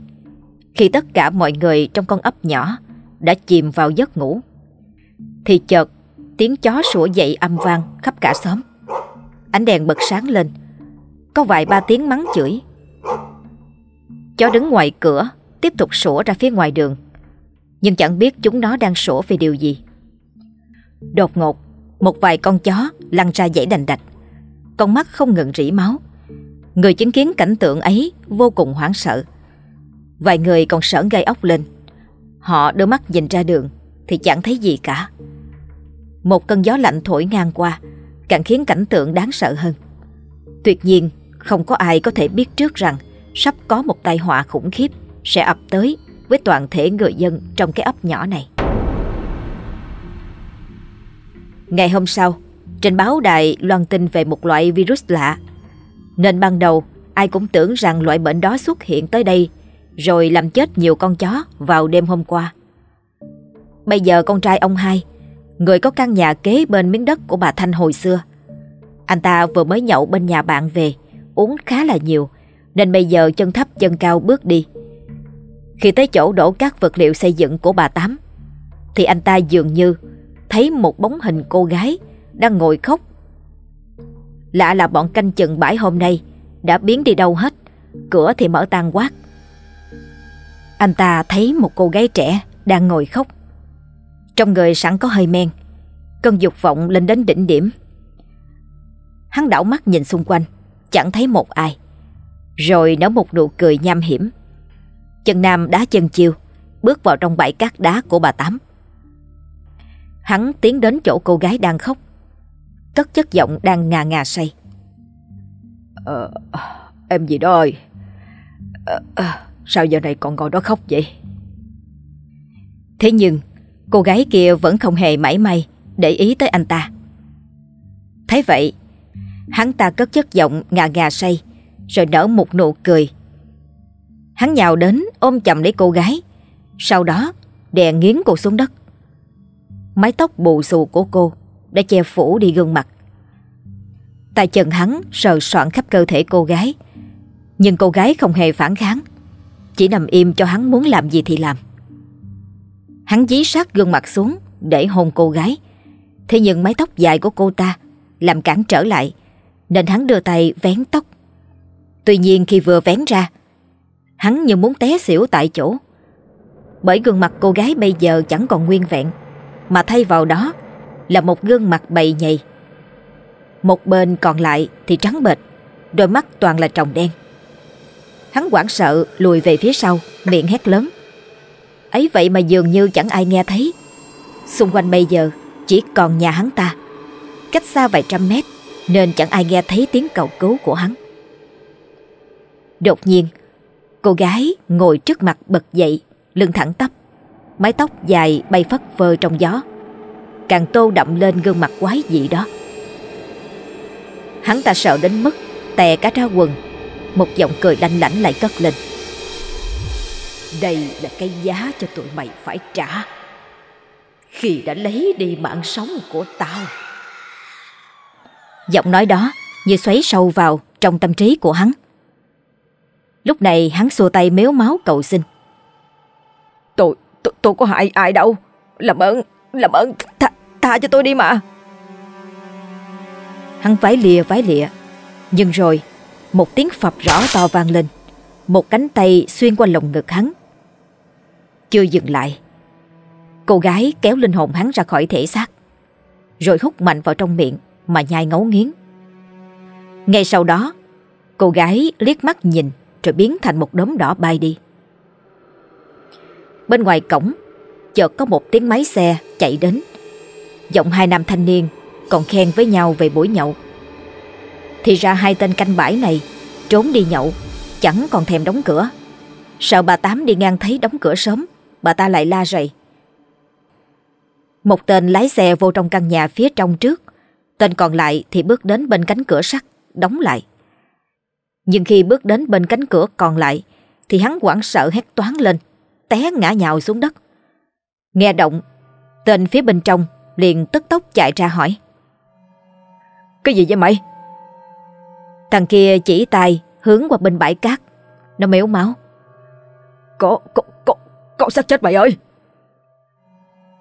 Khi tất cả mọi người trong con ấp nhỏ đã chìm vào giấc ngủ, thì chợt tiếng chó sủa dậy âm vang khắp cả xóm. Ánh đèn bật sáng lên, có vài ba tiếng mắng chửi. Chó đứng ngoài cửa, tiếp tục sủa ra phía ngoài đường, nhưng chẳng biết chúng nó đang sủa về điều gì. Đột ngột, một vài con chó lăn ra dãy đành đạch. Con mắt không ngừng rỉ máu. Người chứng kiến cảnh tượng ấy vô cùng hoảng sợ. Vài người còn sởn gai ốc lên. Họ đưa mắt nhìn ra đường thì chẳng thấy gì cả. Một cơn gió lạnh thổi ngang qua càng khiến cảnh tượng đáng sợ hơn. Tuyệt nhiên, không có ai có thể biết trước rằng sắp có một tai họa khủng khiếp sẽ ập tới với toàn thể người dân trong cái ấp nhỏ này. Ngày hôm sau, trên báo đài loan tin về một loại virus lạ. Nên ban đầu ai cũng tưởng rằng loại bệnh đó xuất hiện tới đây rồi làm chết nhiều con chó vào đêm hôm qua. Bây giờ con trai ông hai, người có căn nhà kế bên miếng đất của bà Thanh hồi xưa. Anh ta vừa mới nhậu bên nhà bạn về, uống khá là nhiều, nên bây giờ chân thấp chân cao bước đi. Khi tới chỗ đổ các vật liệu xây dựng của bà Tám, thì anh ta dường như thấy một bóng hình cô gái đang ngồi khóc. Lạ là bọn canh chừng bãi hôm nay đã biến đi đâu hết, cửa thì mở tan quát. Anh ta thấy một cô gái trẻ đang ngồi khóc. Trong người sẵn có hơi men, cơn dục vọng lên đến đỉnh điểm. Hắn đảo mắt nhìn xung quanh, chẳng thấy một ai. Rồi nở một nụ cười nham hiểm. Chân Nam đá chân chiêu, bước vào trong bãi cát đá của bà Tám. Hắn tiến đến chỗ cô gái đang khóc Cất chất giọng đang ngà ngà say Ờ, em gì đó ơi ờ, ờ, Sao giờ này còn ngồi đó khóc vậy Thế nhưng Cô gái kia vẫn không hề mảy may, Để ý tới anh ta. Thấy vậy, Hắn ta cất chất giọng ngà ngà say, Rồi nở một nụ cười. Hắn nhào đến ôm chầm lấy cô gái, Sau đó đè nghiến cô xuống đất. Mái tóc bù xù của cô Đã che phủ đi gương mặt. Tay chân hắn sờ soạn khắp cơ thể cô gái, Nhưng cô gái không hề phản kháng, Chỉ nằm im cho hắn muốn làm gì thì làm. Hắn dí sát gương mặt xuống Để hôn cô gái Thế nhưng mái tóc dài của cô ta Làm cản trở lại Nên hắn đưa tay vén tóc Tuy nhiên khi vừa vén ra Hắn như muốn té xỉu tại chỗ Bởi gương mặt cô gái bây giờ chẳng còn nguyên vẹn mà thay vào đó là một gương mặt bầy nhầy. Một bên còn lại thì trắng bệch, đôi mắt toàn là tròng đen. Hắn hoảng sợ lùi về phía sau, miệng hét lớn. Ấy vậy mà dường như chẳng ai nghe thấy. Xung quanh bây giờ chỉ còn nhà hắn ta. Cách xa vài trăm mét nên chẳng ai nghe thấy tiếng cầu cứu của hắn. Đột nhiên, cô gái ngồi trước mặt bật dậy, lưng thẳng tắp, mái tóc dài bay phất phơ trong gió, càng tô đậm lên gương mặt quái dị đó. Hắn ta sợ đến mức tè cả ra quần, một giọng cười lanh lảnh lại cất lên. Đây là cái giá cho tụi mày phải trả khi đã lấy đi mạng sống của tao. Giọng nói đó như xoáy sâu vào trong tâm trí của hắn. Lúc này hắn xua tay méo máu cầu xin. Tôi, tôi, tôi có hại ai đâu. Làm ơn, làm ơn, tha, tha cho tôi đi mà. Hắn vái lìa vái lịa. Nhưng rồi, một tiếng phập rõ to vang lên. Một cánh tay xuyên qua lồng ngực hắn. Chưa dừng lại. Cô gái kéo linh hồn hắn ra khỏi thể xác. Rồi hút mạnh vào trong miệng mà nhai ngấu nghiến. Ngay sau đó, cô gái liếc mắt nhìn rồi biến thành một đốm đỏ bay đi. Bên ngoài cổng, chợt có một tiếng máy xe chạy đến. Giọng hai nam thanh niên còn khen với nhau về buổi nhậu. Thì ra hai tên canh bãi này trốn đi nhậu, chẳng còn thèm đóng cửa. Sợ bà Tám đi ngang thấy đóng cửa sớm, bà ta lại la rầy. Một tên lái xe vô trong căn nhà phía trong trước, tên còn lại thì bước đến bên cánh cửa sắt, đóng lại. Nhưng khi bước đến bên cánh cửa còn lại Thì hắn hoảng sợ hét toán lên Té ngã nhào xuống đất Nghe động Tên phía bên trong liền tức tốc chạy ra hỏi Cái gì vậy mày Thằng kia chỉ tay hướng qua bên bãi cát Nó méo máu Có, có, có xác chết mày ơi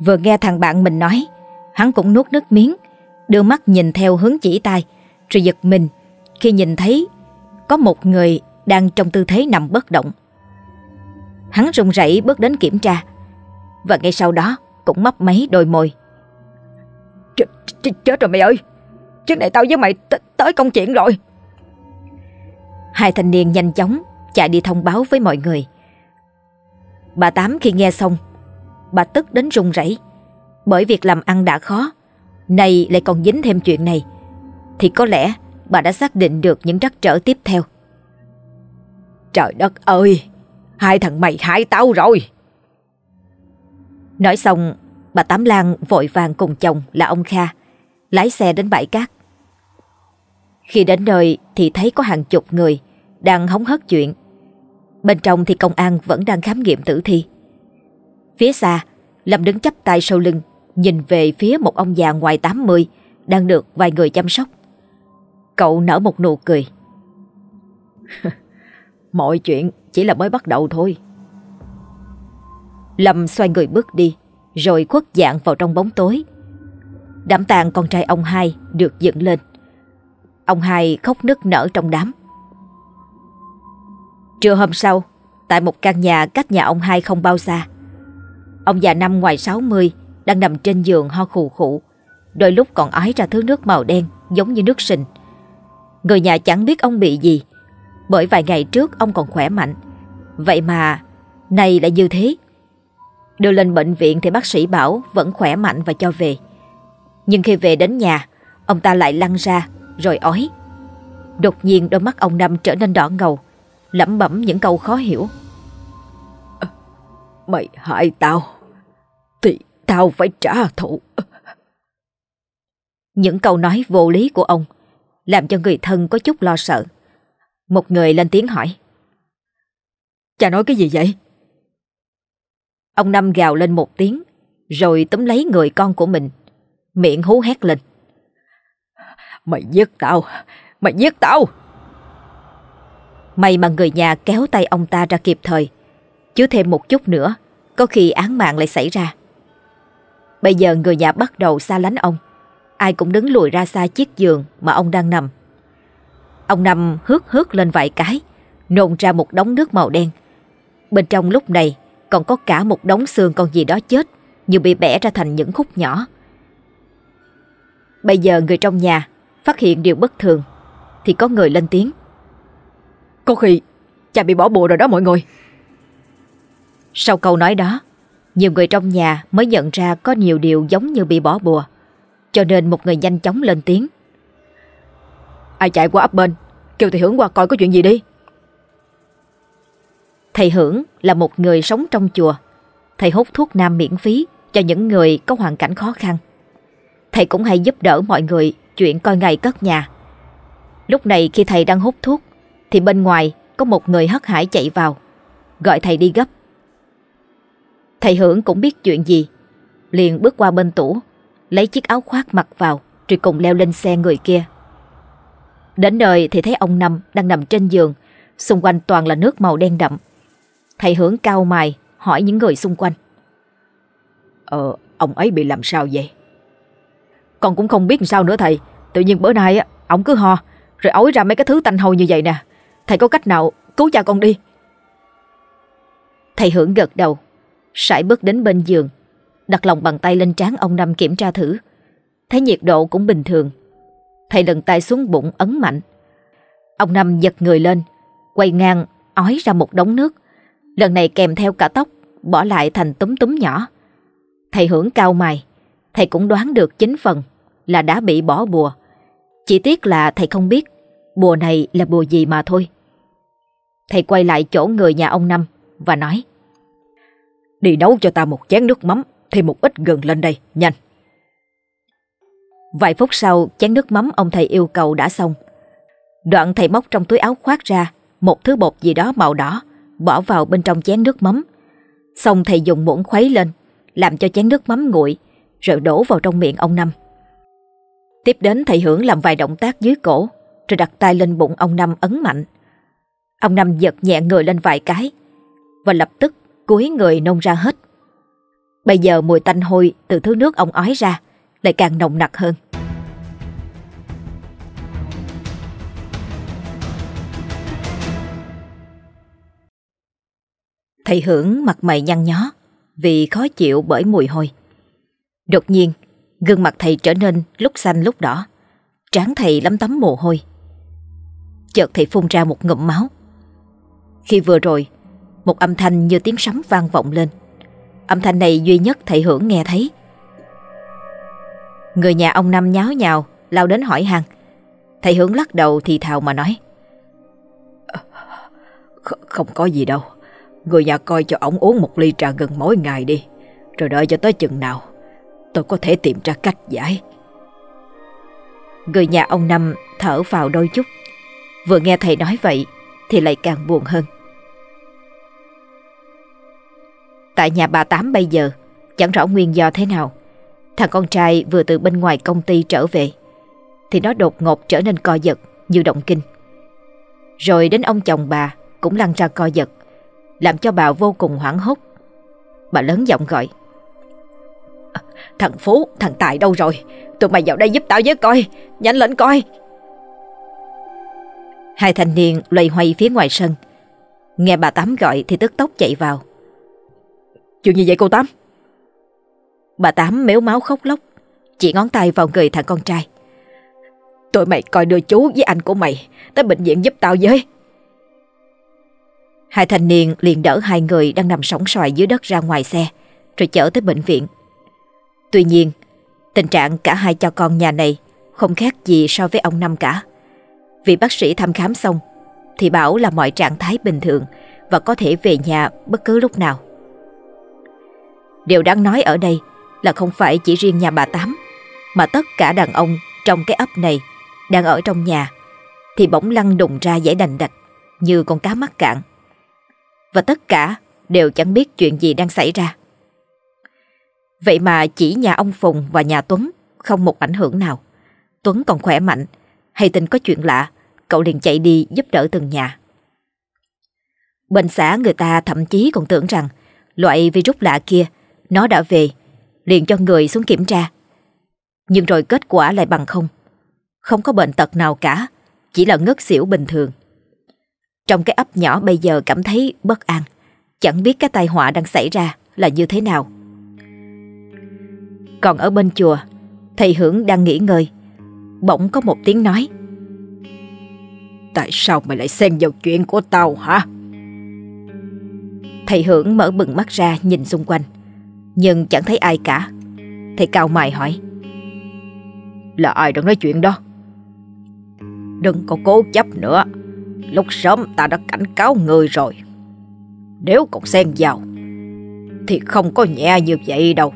Vừa nghe thằng bạn mình nói Hắn cũng nuốt nước miếng Đưa mắt nhìn theo hướng chỉ tay Rồi giật mình Khi nhìn thấy có một người đang trong tư thế nằm bất động. Hắn run rẩy bước đến kiểm tra và ngay sau đó cũng mấp máy đôi môi. Ch ch chết rồi mày ơi, trước này tao với mày tới công chuyện rồi. Hai thanh niên nhanh chóng chạy đi thông báo với mọi người. Bà Tám khi nghe xong, bà tức đến run rẩy bởi việc làm ăn đã khó, nay lại còn dính thêm chuyện này, thì có lẽ bà đã xác định được những trắc trở tiếp theo. Trời đất ơi, hai thằng mày hại tao rồi. Nói xong, bà Tám Lan vội vàng cùng chồng là ông Kha, lái xe đến bãi cát. Khi đến nơi thì thấy có hàng chục người đang hóng hớt chuyện. Bên trong thì công an vẫn đang khám nghiệm tử thi. Phía xa, Lâm đứng chắp tay sau lưng, nhìn về phía một ông già ngoài 80 đang được vài người chăm sóc. Cậu nở một nụ cười. Mọi chuyện chỉ là mới bắt đầu thôi. Lâm xoay người bước đi, rồi khuất dạng vào trong bóng tối. Đám tang con trai ông hai được dựng lên. Ông hai khóc nức nở trong đám. Trưa hôm sau, tại một căn nhà cách nhà ông hai không bao xa, ông già năm ngoài 60 đang nằm trên giường ho khù khụ, đôi lúc còn ói ra thứ nước màu đen giống như nước sình. Người nhà chẳng biết ông bị gì Bởi vài ngày trước ông còn khỏe mạnh. Vậy mà Này lại như thế. Đưa lên bệnh viện thì bác sĩ bảo Vẫn khỏe mạnh và cho về. Nhưng khi về đến nhà Ông ta lại lăn ra rồi ói. Đột nhiên đôi mắt ông Năm trở nên đỏ ngầu. Lẩm bẩm những câu khó hiểu Mày hại tao Thì tao phải trả thù Những câu nói vô lý của ông làm cho người thân có chút lo sợ. Một người lên tiếng hỏi. Cha nói cái gì vậy? Ông Năm gào lên một tiếng, rồi túm lấy người con của mình, miệng hú hét lên. Mày giết tao! Mày giết tao! May mà người nhà kéo tay ông ta ra kịp thời, chứ thêm một chút nữa, có khi án mạng lại xảy ra. Bây giờ người nhà bắt đầu xa lánh ông. Ai cũng đứng lùi ra xa chiếc giường mà ông đang nằm. Ông nằm hước hước lên vài cái, nôn ra một đống nước màu đen. Bên trong lúc này còn có cả một đống xương con gì đó chết, như bị bẻ ra thành những khúc nhỏ. Bây giờ người trong nhà phát hiện điều bất thường, thì có người lên tiếng. Có khi cha bị bỏ bùa rồi đó mọi người. Sau câu nói đó, nhiều người trong nhà mới nhận ra có nhiều điều giống như bị bỏ bùa. Cho nên một người nhanh chóng lên tiếng. Ai chạy qua ấp bên, kêu thầy Hưởng qua coi có chuyện gì đi. Thầy Hưởng là một người sống trong chùa. Thầy hút thuốc nam miễn phí cho những người có hoàn cảnh khó khăn. Thầy cũng hay giúp đỡ mọi người chuyện coi ngày cất nhà. Lúc này khi thầy đang hút thuốc thì bên ngoài có một người hất hải chạy vào, gọi thầy đi gấp. Thầy Hưởng cũng biết chuyện gì, liền bước qua bên tủ, lấy chiếc áo khoác mặc vào rồi cùng leo lên xe người kia. Đến nơi thì thấy ông Năm đang nằm trên giường, xung quanh toàn là nước màu đen đậm. Thầy Hưởng cao mày hỏi những người xung quanh. Ờ, ông ấy bị làm sao vậy? Con cũng không biết sao nữa thầy, tự nhiên bữa nay á, ông cứ ho, rồi ói ra mấy cái thứ tanh hôi như vậy nè. Thầy có cách nào cứu cha con đi? Thầy Hưởng gật đầu, sải bước đến bên giường, đặt lòng bàn tay lên trán ông Năm kiểm tra thử. Thấy nhiệt độ cũng bình thường. Thầy lần tay xuống bụng ấn mạnh. Ông Năm giật người lên, quay ngang, ói ra một đống nước. Lần này kèm theo cả tóc, bỏ lại thành túm túm nhỏ. Thầy Hưởng cao mày, thầy cũng đoán được chính phần là đã bị bỏ bùa. Chỉ tiếc là thầy không biết bùa này là bùa gì mà thôi. Thầy quay lại chỗ người nhà ông Năm và nói Đi nấu cho ta một chén nước mắm, thêm một ít gừng lên đây, nhanh. Vài phút sau, chén nước mắm ông thầy yêu cầu đã xong. Đoạn thầy móc trong túi áo khoác ra một thứ bột gì đó màu đỏ, bỏ vào bên trong chén nước mắm. Xong thầy dùng muỗng khuấy lên, làm cho chén nước mắm nguội, rồi đổ vào trong miệng ông Năm. Tiếp đến thầy Hưởng làm vài động tác dưới cổ, rồi đặt tay lên bụng ông Năm ấn mạnh. Ông Năm giật nhẹ người lên vài cái, và lập tức cúi người nôn ra hết. Bây giờ mùi tanh hôi từ thứ nước ông ói ra lại càng nồng nặc hơn. Thầy Hưởng mặt mày nhăn nhó vì khó chịu bởi mùi hôi. Đột nhiên, gương mặt thầy trở nên lúc xanh lúc đỏ. Trán thầy lấm tấm mồ hôi. Chợt thầy phun ra một ngụm máu. Khi vừa rồi, một âm thanh như tiếng sấm vang vọng lên. Âm thanh này duy nhất thầy Hưởng nghe thấy. Người nhà ông Năm nháo nhào, lao đến hỏi han. Thầy Hưởng lắc đầu thì thào mà nói. Không có gì đâu. Người nhà coi cho ổng uống một ly trà gừng mỗi ngày đi. Rồi đợi cho tới chừng nào tôi có thể tìm ra cách giải. Người nhà ông Năm thở vào đôi chút. Vừa nghe thầy nói vậy thì lại càng buồn hơn. Tại nhà bà Tám bây giờ, chẳng rõ nguyên do thế nào. Thằng con trai vừa từ bên ngoài công ty trở về, thì nó đột ngột trở nên co giật như động kinh. Rồi đến ông chồng bà cũng lăn ra co giật, làm cho bà vô cùng hoảng hốt. Bà lớn giọng gọi. Thằng Phú, thằng Tài đâu rồi? Tụi mày vào đây giúp tao với coi, nhanh lên coi. Hai thanh niên loay hoay phía ngoài sân. Nghe bà Tám gọi thì tức tốc chạy vào. Chuyện gì vậy cô Tám? Bà Tám méo máu khóc lóc, chỉ ngón tay vào người thằng con trai. Tụi mày coi đưa chú với anh của mày tới bệnh viện giúp tao với. Hai thanh niên liền đỡ hai người đang nằm sóng xoài dưới đất ra ngoài xe, rồi chở tới bệnh viện. Tuy nhiên, tình trạng cả hai cho con nhà này không khác gì so với ông Năm cả. Vì bác sĩ thăm khám xong, thì bảo là mọi trạng thái bình thường và có thể về nhà bất cứ lúc nào. Điều đáng nói ở đây là không phải chỉ riêng nhà bà Tám, mà tất cả đàn ông trong cái ấp này đang ở trong nhà thì bỗng lăn đùng ra giải đành đạch như con cá mắc cạn. Và tất cả đều chẳng biết chuyện gì đang xảy ra. Vậy mà chỉ nhà ông Phùng và nhà Tuấn không một ảnh hưởng nào. Tuấn còn khỏe mạnh, hay tin có chuyện lạ, cậu liền chạy đi giúp đỡ từng nhà. Bên xã người ta thậm chí còn tưởng rằng loại virus lạ kia nó đã về, liền cho người xuống kiểm tra. Nhưng rồi kết quả lại bằng không. Không có bệnh tật nào cả, chỉ là ngất xỉu bình thường. Trong cái ấp nhỏ bây giờ cảm thấy bất an, chẳng biết cái tai họa đang xảy ra là như thế nào. Còn ở bên chùa, thầy Hưởng đang nghỉ ngơi. Bỗng có một tiếng nói. Tại sao mày lại xen vào chuyện của tao hả? Thầy Hưởng mở bừng mắt ra nhìn xung quanh nhưng chẳng thấy ai cả. Thầy cao mày hỏi. Là ai đang nói chuyện đó? Đừng có cố chấp nữa. Lúc sớm ta đã cảnh cáo người rồi. Nếu còn xen vào, Thì không có nhẹ như vậy đâu.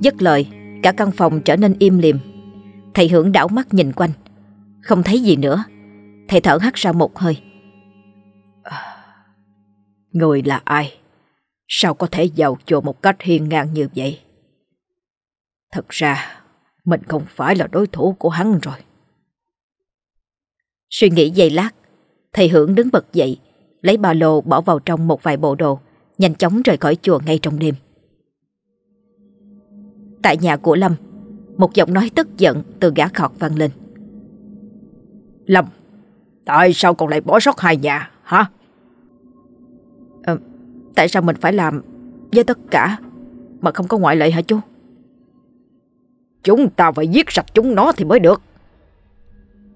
Dứt lời, Cả căn phòng trở nên im lìm. Thầy Hưởng đảo mắt nhìn quanh. Không thấy gì nữa. Thầy thở hắt ra một hơi. Người là ai? Sao có thể vào chùa một cách hiên ngang như vậy? Thật ra, mình không phải là đối thủ của hắn rồi. Suy nghĩ giây lát, thầy Hưởng đứng bật dậy, lấy ba lô bỏ vào trong một vài bộ đồ, nhanh chóng rời khỏi chùa ngay trong đêm. Tại nhà của Lâm, một giọng nói tức giận từ gã khọt vang lên. Lâm, tại sao còn lại bỏ sót hai nhà, hả? Tại sao mình phải làm với tất cả mà không có ngoại lệ hả chú? Chúng ta phải giết sạch chúng nó thì mới được.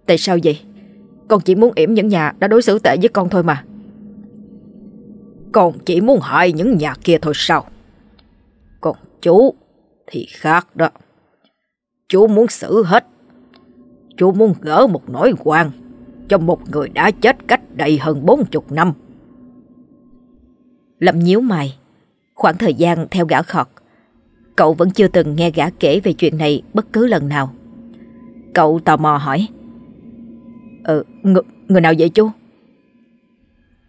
Tại sao vậy? Con chỉ muốn yểm những nhà đã đối xử tệ với con thôi mà. Con chỉ muốn hại những nhà kia thôi sao? Còn chú thì khác đó. Chú muốn xử hết. Chú muốn gỡ một nỗi quan cho một người đã chết cách đây hơn bốn chục năm. Lâm nhíu mày. Khoảng thời gian theo gã khọt, cậu vẫn chưa từng nghe gã kể về chuyện này bất cứ lần nào. Cậu tò mò hỏi. Ờ, người, người nào vậy chú?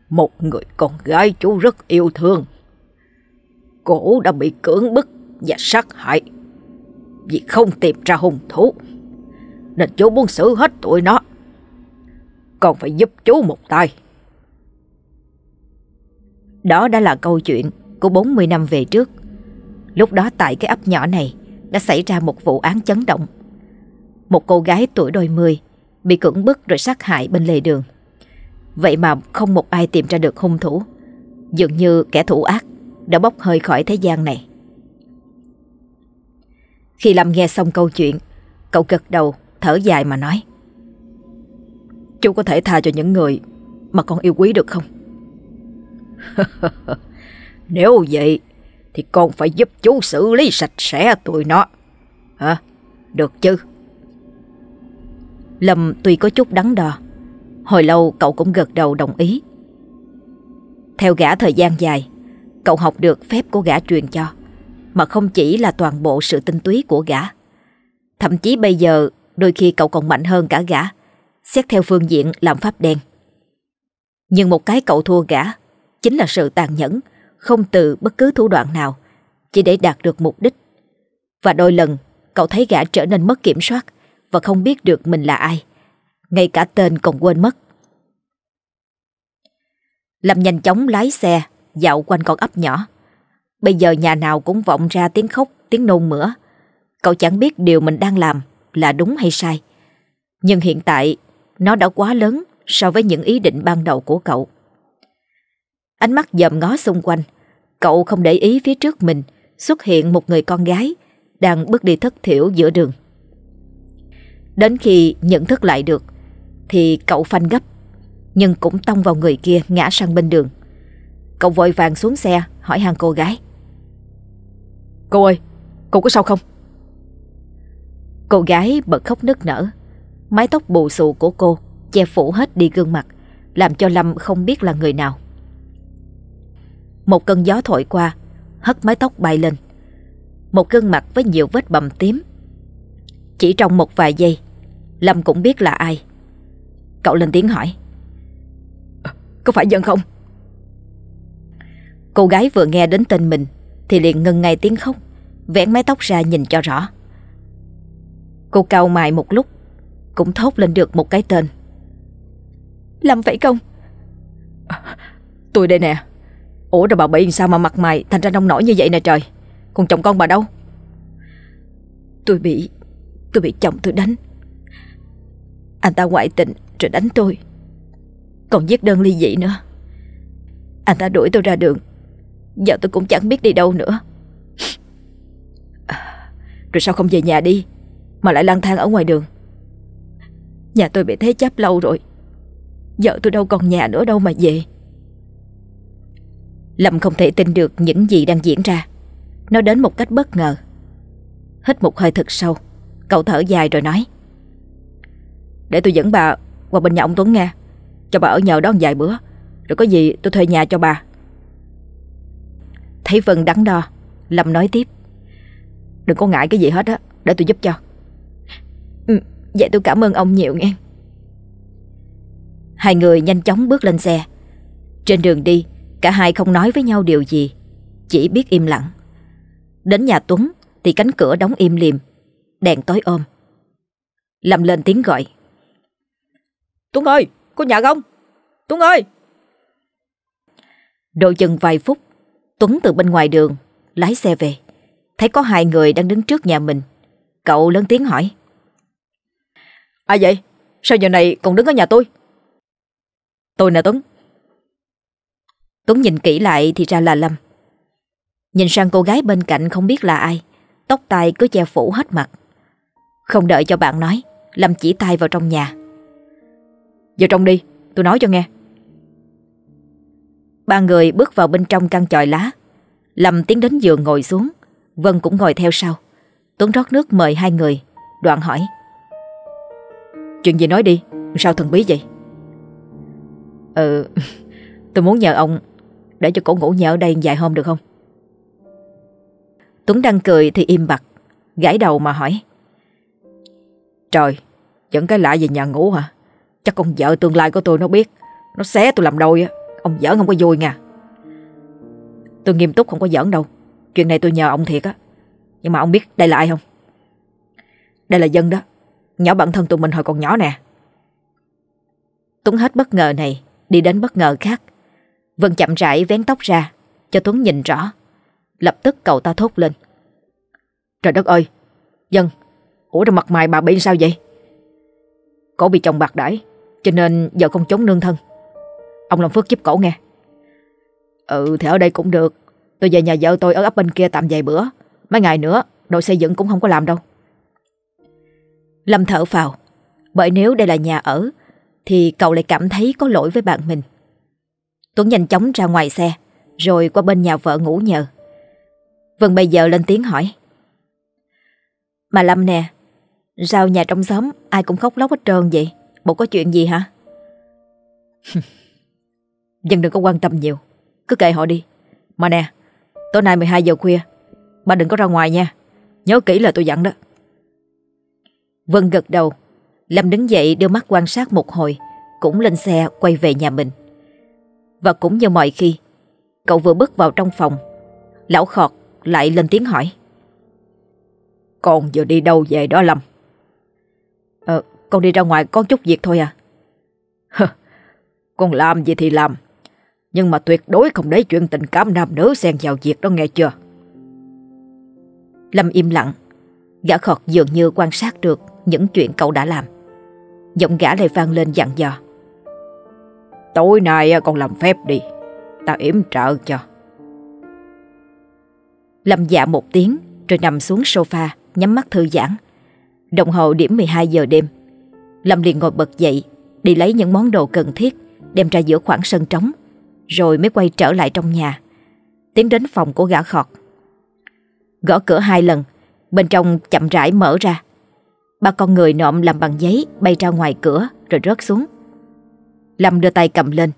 Một người con gái chú rất yêu thương. Cổ đã bị cưỡng bức và sát hại vì không tìm ra hung thủ. Nên chú muốn xử hết tụi nó. Còn phải giúp chú một tay. Đó đã là câu chuyện của 40 năm về trước. Lúc đó tại cái ấp nhỏ này đã xảy ra một vụ án chấn động. Một cô gái tuổi đôi mươi bị cưỡng bức rồi sát hại bên lề đường. Vậy mà không một ai tìm ra được hung thủ. Dường như kẻ thủ ác đã bốc hơi khỏi thế gian này. Khi Lâm nghe xong câu chuyện, cậu gật đầu, thở dài mà nói. Chú có thể tha cho những người mà con yêu quý được không? Nếu vậy thì con phải giúp chú xử lý sạch sẽ tụi nó. Hả? Được chứ? Lâm tuy có chút đắn đo, hồi lâu cậu cũng gật đầu đồng ý. Theo gã thời gian dài, cậu học được phép của gã truyền cho, mà không chỉ là toàn bộ sự tinh túy của gã. Thậm chí bây giờ đôi khi cậu còn mạnh hơn cả gã, xét theo phương diện làm pháp đen. Nhưng một cái cậu thua gã chính là sự tàn nhẫn, không từ bất cứ thủ đoạn nào, chỉ để đạt được mục đích. Và đôi lần, cậu thấy gã trở nên mất kiểm soát và không biết được mình là ai. Ngay cả tên còn quên mất. Lâm nhanh chóng lái xe, dạo quanh con ấp nhỏ. Bây giờ nhà nào cũng vọng ra tiếng khóc, tiếng nôn mửa. Cậu chẳng biết điều mình đang làm là đúng hay sai. Nhưng hiện tại, nó đã quá lớn so với những ý định ban đầu của cậu. Ánh mắt dòm ngó xung quanh, cậu không để ý phía trước mình xuất hiện một người con gái đang bước đi thất thiểu giữa đường. Đến khi nhận thức lại được thì cậu phanh gấp nhưng cũng tông vào người kia ngã sang bên đường. Cậu vội vàng xuống xe hỏi hàng cô gái. Cô ơi, cô có sao không? Cô gái bật khóc nức nở. Mái tóc bù xù của cô che phủ hết đi gương mặt làm cho Lâm không biết là người nào. Một cơn gió thổi qua Hất mái tóc bay lên. Một gương mặt với nhiều vết bầm tím. Chỉ trong một vài giây Lâm cũng biết là ai. Cậu lên tiếng hỏi. Có phải dân không? Cô gái vừa nghe đến tên mình Thì liền ngừng ngay tiếng khóc Vén mái tóc ra nhìn cho rõ. Cô cau mày một lúc Cũng thốt lên được một cái tên. Lâm phải không? Tôi đây nè Ủa, rồi bà bị sao mà mặt mày thành ra nông nổi như vậy nè trời? Còn chồng con bà đâu? Tôi bị Tôi bị chồng tôi đánh. Anh ta ngoại tình rồi đánh tôi. Còn viết đơn ly dị nữa. Anh ta đuổi tôi ra đường. Giờ tôi cũng chẳng biết đi đâu nữa. Rồi sao không về nhà đi, Mà lại lang thang ở ngoài đường? Nhà tôi bị thế chấp lâu rồi. Giờ tôi đâu còn nhà nữa đâu mà về. Lâm không thể tin được những gì đang diễn ra. Nó đến một cách bất ngờ. Hít một hơi thật sâu. Cậu thở dài rồi nói. Để tôi dẫn bà qua bên nhà ông Tuấn nghe. Cho bà ở nhờ đó vài bữa. Rồi có gì tôi thuê nhà cho bà. Thấy Vân đắn đo Lâm nói tiếp. Đừng có ngại cái gì hết á Để tôi giúp cho. Ừ, Vậy tôi cảm ơn ông nhiều nghe. Hai người nhanh chóng bước lên xe. Trên đường đi Cả hai không nói với nhau điều gì Chỉ biết im lặng. Đến nhà Tuấn thì cánh cửa đóng im liềm Đèn tối ôm. Lâm lên tiếng gọi. Tuấn ơi có nhà không? Tuấn ơi! Độ chừng vài phút Tuấn từ bên ngoài đường Lái xe về. Thấy có hai người đang đứng trước nhà mình Cậu lớn tiếng hỏi. Ai vậy? Sao giờ này còn đứng ở nhà tôi? Tôi nè Tuấn Tuấn nhìn kỹ lại thì ra là Lâm. Nhìn sang cô gái bên cạnh không biết là ai, Tóc tai cứ che phủ hết mặt. Không đợi cho bạn nói, Lâm chỉ tay vào trong nhà. Vào trong đi, tôi nói cho nghe. Ba người bước vào bên trong căn chòi lá. Lâm tiến đến giường ngồi xuống, Vân cũng ngồi theo sau. Tuấn rót nước mời hai người, Đoạn hỏi. Chuyện gì nói đi, Sao thần bí vậy? Ừ Tôi muốn nhờ ông để cho cổ ngủ nhờ ở đây vài hôm được không? Tuấn đang cười thì im bặt, Gãi đầu mà hỏi. Trời Dẫn cái lạ về nhà ngủ hả? Chắc con vợ tương lai của tôi nó biết, Nó xé tôi làm đôi á. Ông giỡn không có vui nha. Tôi nghiêm túc không có giỡn đâu. Chuyện này tôi nhờ ông thiệt á. Nhưng mà ông biết đây là ai không? Đây là dân đó. Nhỏ bản thân tụi mình hồi còn nhỏ nè. Tuấn hết bất ngờ này, Đi đến bất ngờ khác. Vân chậm rãi vén tóc ra. Cho Tuấn nhìn rõ. Lập tức cậu ta thốt lên. Trời đất ơi! Dân! Ủa trong mặt mày bà bị sao vậy? Cổ bị chồng bạc đãi, Cho nên giờ không chống nương thân. Ông làm phước giúp cổ nghe. Ừ thì ở đây cũng được. Tôi về nhà vợ tôi ở ấp bên kia tạm vài bữa. Mấy ngày nữa, đội xây dựng cũng không có làm đâu. Lâm thở phào. Bởi nếu đây là nhà ở, Thì cậu lại cảm thấy có lỗi với bạn mình. Tuấn nhanh chóng ra ngoài xe, Rồi qua bên nhà vợ ngủ nhờ. Vân bây giờ lên tiếng hỏi. Mà Lâm nè Sao nhà trong xóm ai cũng khóc lóc hết trơn vậy? Bộ có chuyện gì hả? Dân đừng có quan tâm nhiều, Cứ kệ họ đi. Mà nè, Tối nay 12 giờ khuya Bà đừng có ra ngoài nha. Nhớ kỹ là tôi dặn đó. Vân gật đầu. Lâm đứng dậy đưa mắt quan sát một hồi, Cũng lên xe quay về nhà mình. Và cũng như mọi khi. Cậu vừa bước vào trong phòng. Lão khọt lại lên tiếng hỏi. Con vừa đi đâu về đó Lâm? Ờ con đi ra ngoài có chút việc thôi à. Con làm gì thì làm. Nhưng mà tuyệt đối không để chuyện tình cảm nam nữ xen vào việc đó nghe chưa? Lâm im lặng. Gã khọt dường như quan sát được Những chuyện cậu đã làm. Giọng gã lại vang lên dặn dò. Tối nay à, con làm phép đi. Tao yểm trợ cho. Lâm dạ một tiếng, Rồi nằm xuống sofa, Nhắm mắt thư giãn. Đồng hồ điểm 12 giờ đêm. Lâm liền ngồi bật dậy, Đi lấy những món đồ cần thiết, Đem ra giữa khoảng sân trống, Rồi mới quay trở lại trong nhà. Tiến đến phòng của gã khọt. Gõ cửa hai lần, Bên trong chậm rãi mở ra. Ba con người nộm làm bằng giấy, Bay ra ngoài cửa, rồi rớt xuống. Lâm đưa tay cầm lên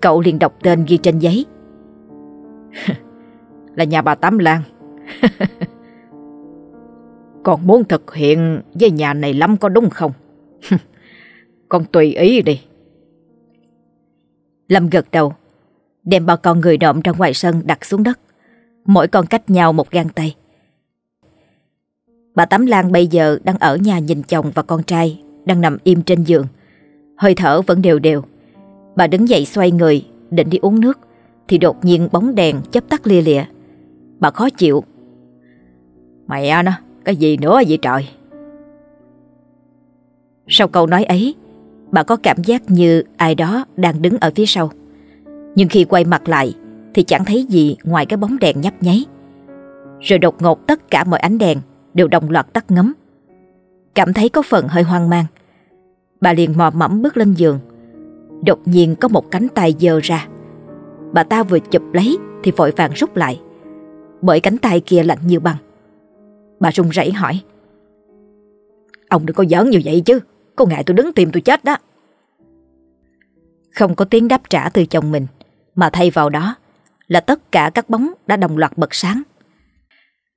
Cậu liền đọc tên ghi trên giấy Là nhà bà Tám Lan Con muốn thực hiện với nhà này lắm có đúng không? con tùy ý đi. Lâm gật đầu, đem ba con người nộm ra ngoài sân đặt xuống đất. Mỗi con cách nhau một gang tay. Bà Tám Lan bây giờ đang ở nhà nhìn chồng và con trai đang nằm im trên giường. Hơi thở vẫn đều đều. Bà đứng dậy xoay người, định đi uống nước, thì đột nhiên bóng đèn chấp tắt lia lịa. Bà khó chịu. Mẹ à, nó, cái gì nữa vậy trời? Sau câu nói ấy, bà có cảm giác như ai đó đang đứng ở phía sau. Nhưng khi quay mặt lại thì chẳng thấy gì ngoài cái bóng đèn nhấp nháy. Rồi đột ngột tất cả mọi ánh đèn đều đồng loạt tắt ngấm. Cảm thấy có phần hơi hoang mang. Bà liền mò mẫm bước lên giường Đột nhiên có một cánh tay dơ ra. Bà ta vừa chụp lấy Thì vội vàng rút lại. Bởi cánh tay kia lạnh như băng. Bà run rẩy hỏi. Ông đừng có giỡn như vậy chứ. Có ngại tôi đứng tìm tôi chết đó. Không có tiếng đáp trả từ chồng mình, Mà thay vào đó Là tất cả các bóng đã đồng loạt bật sáng.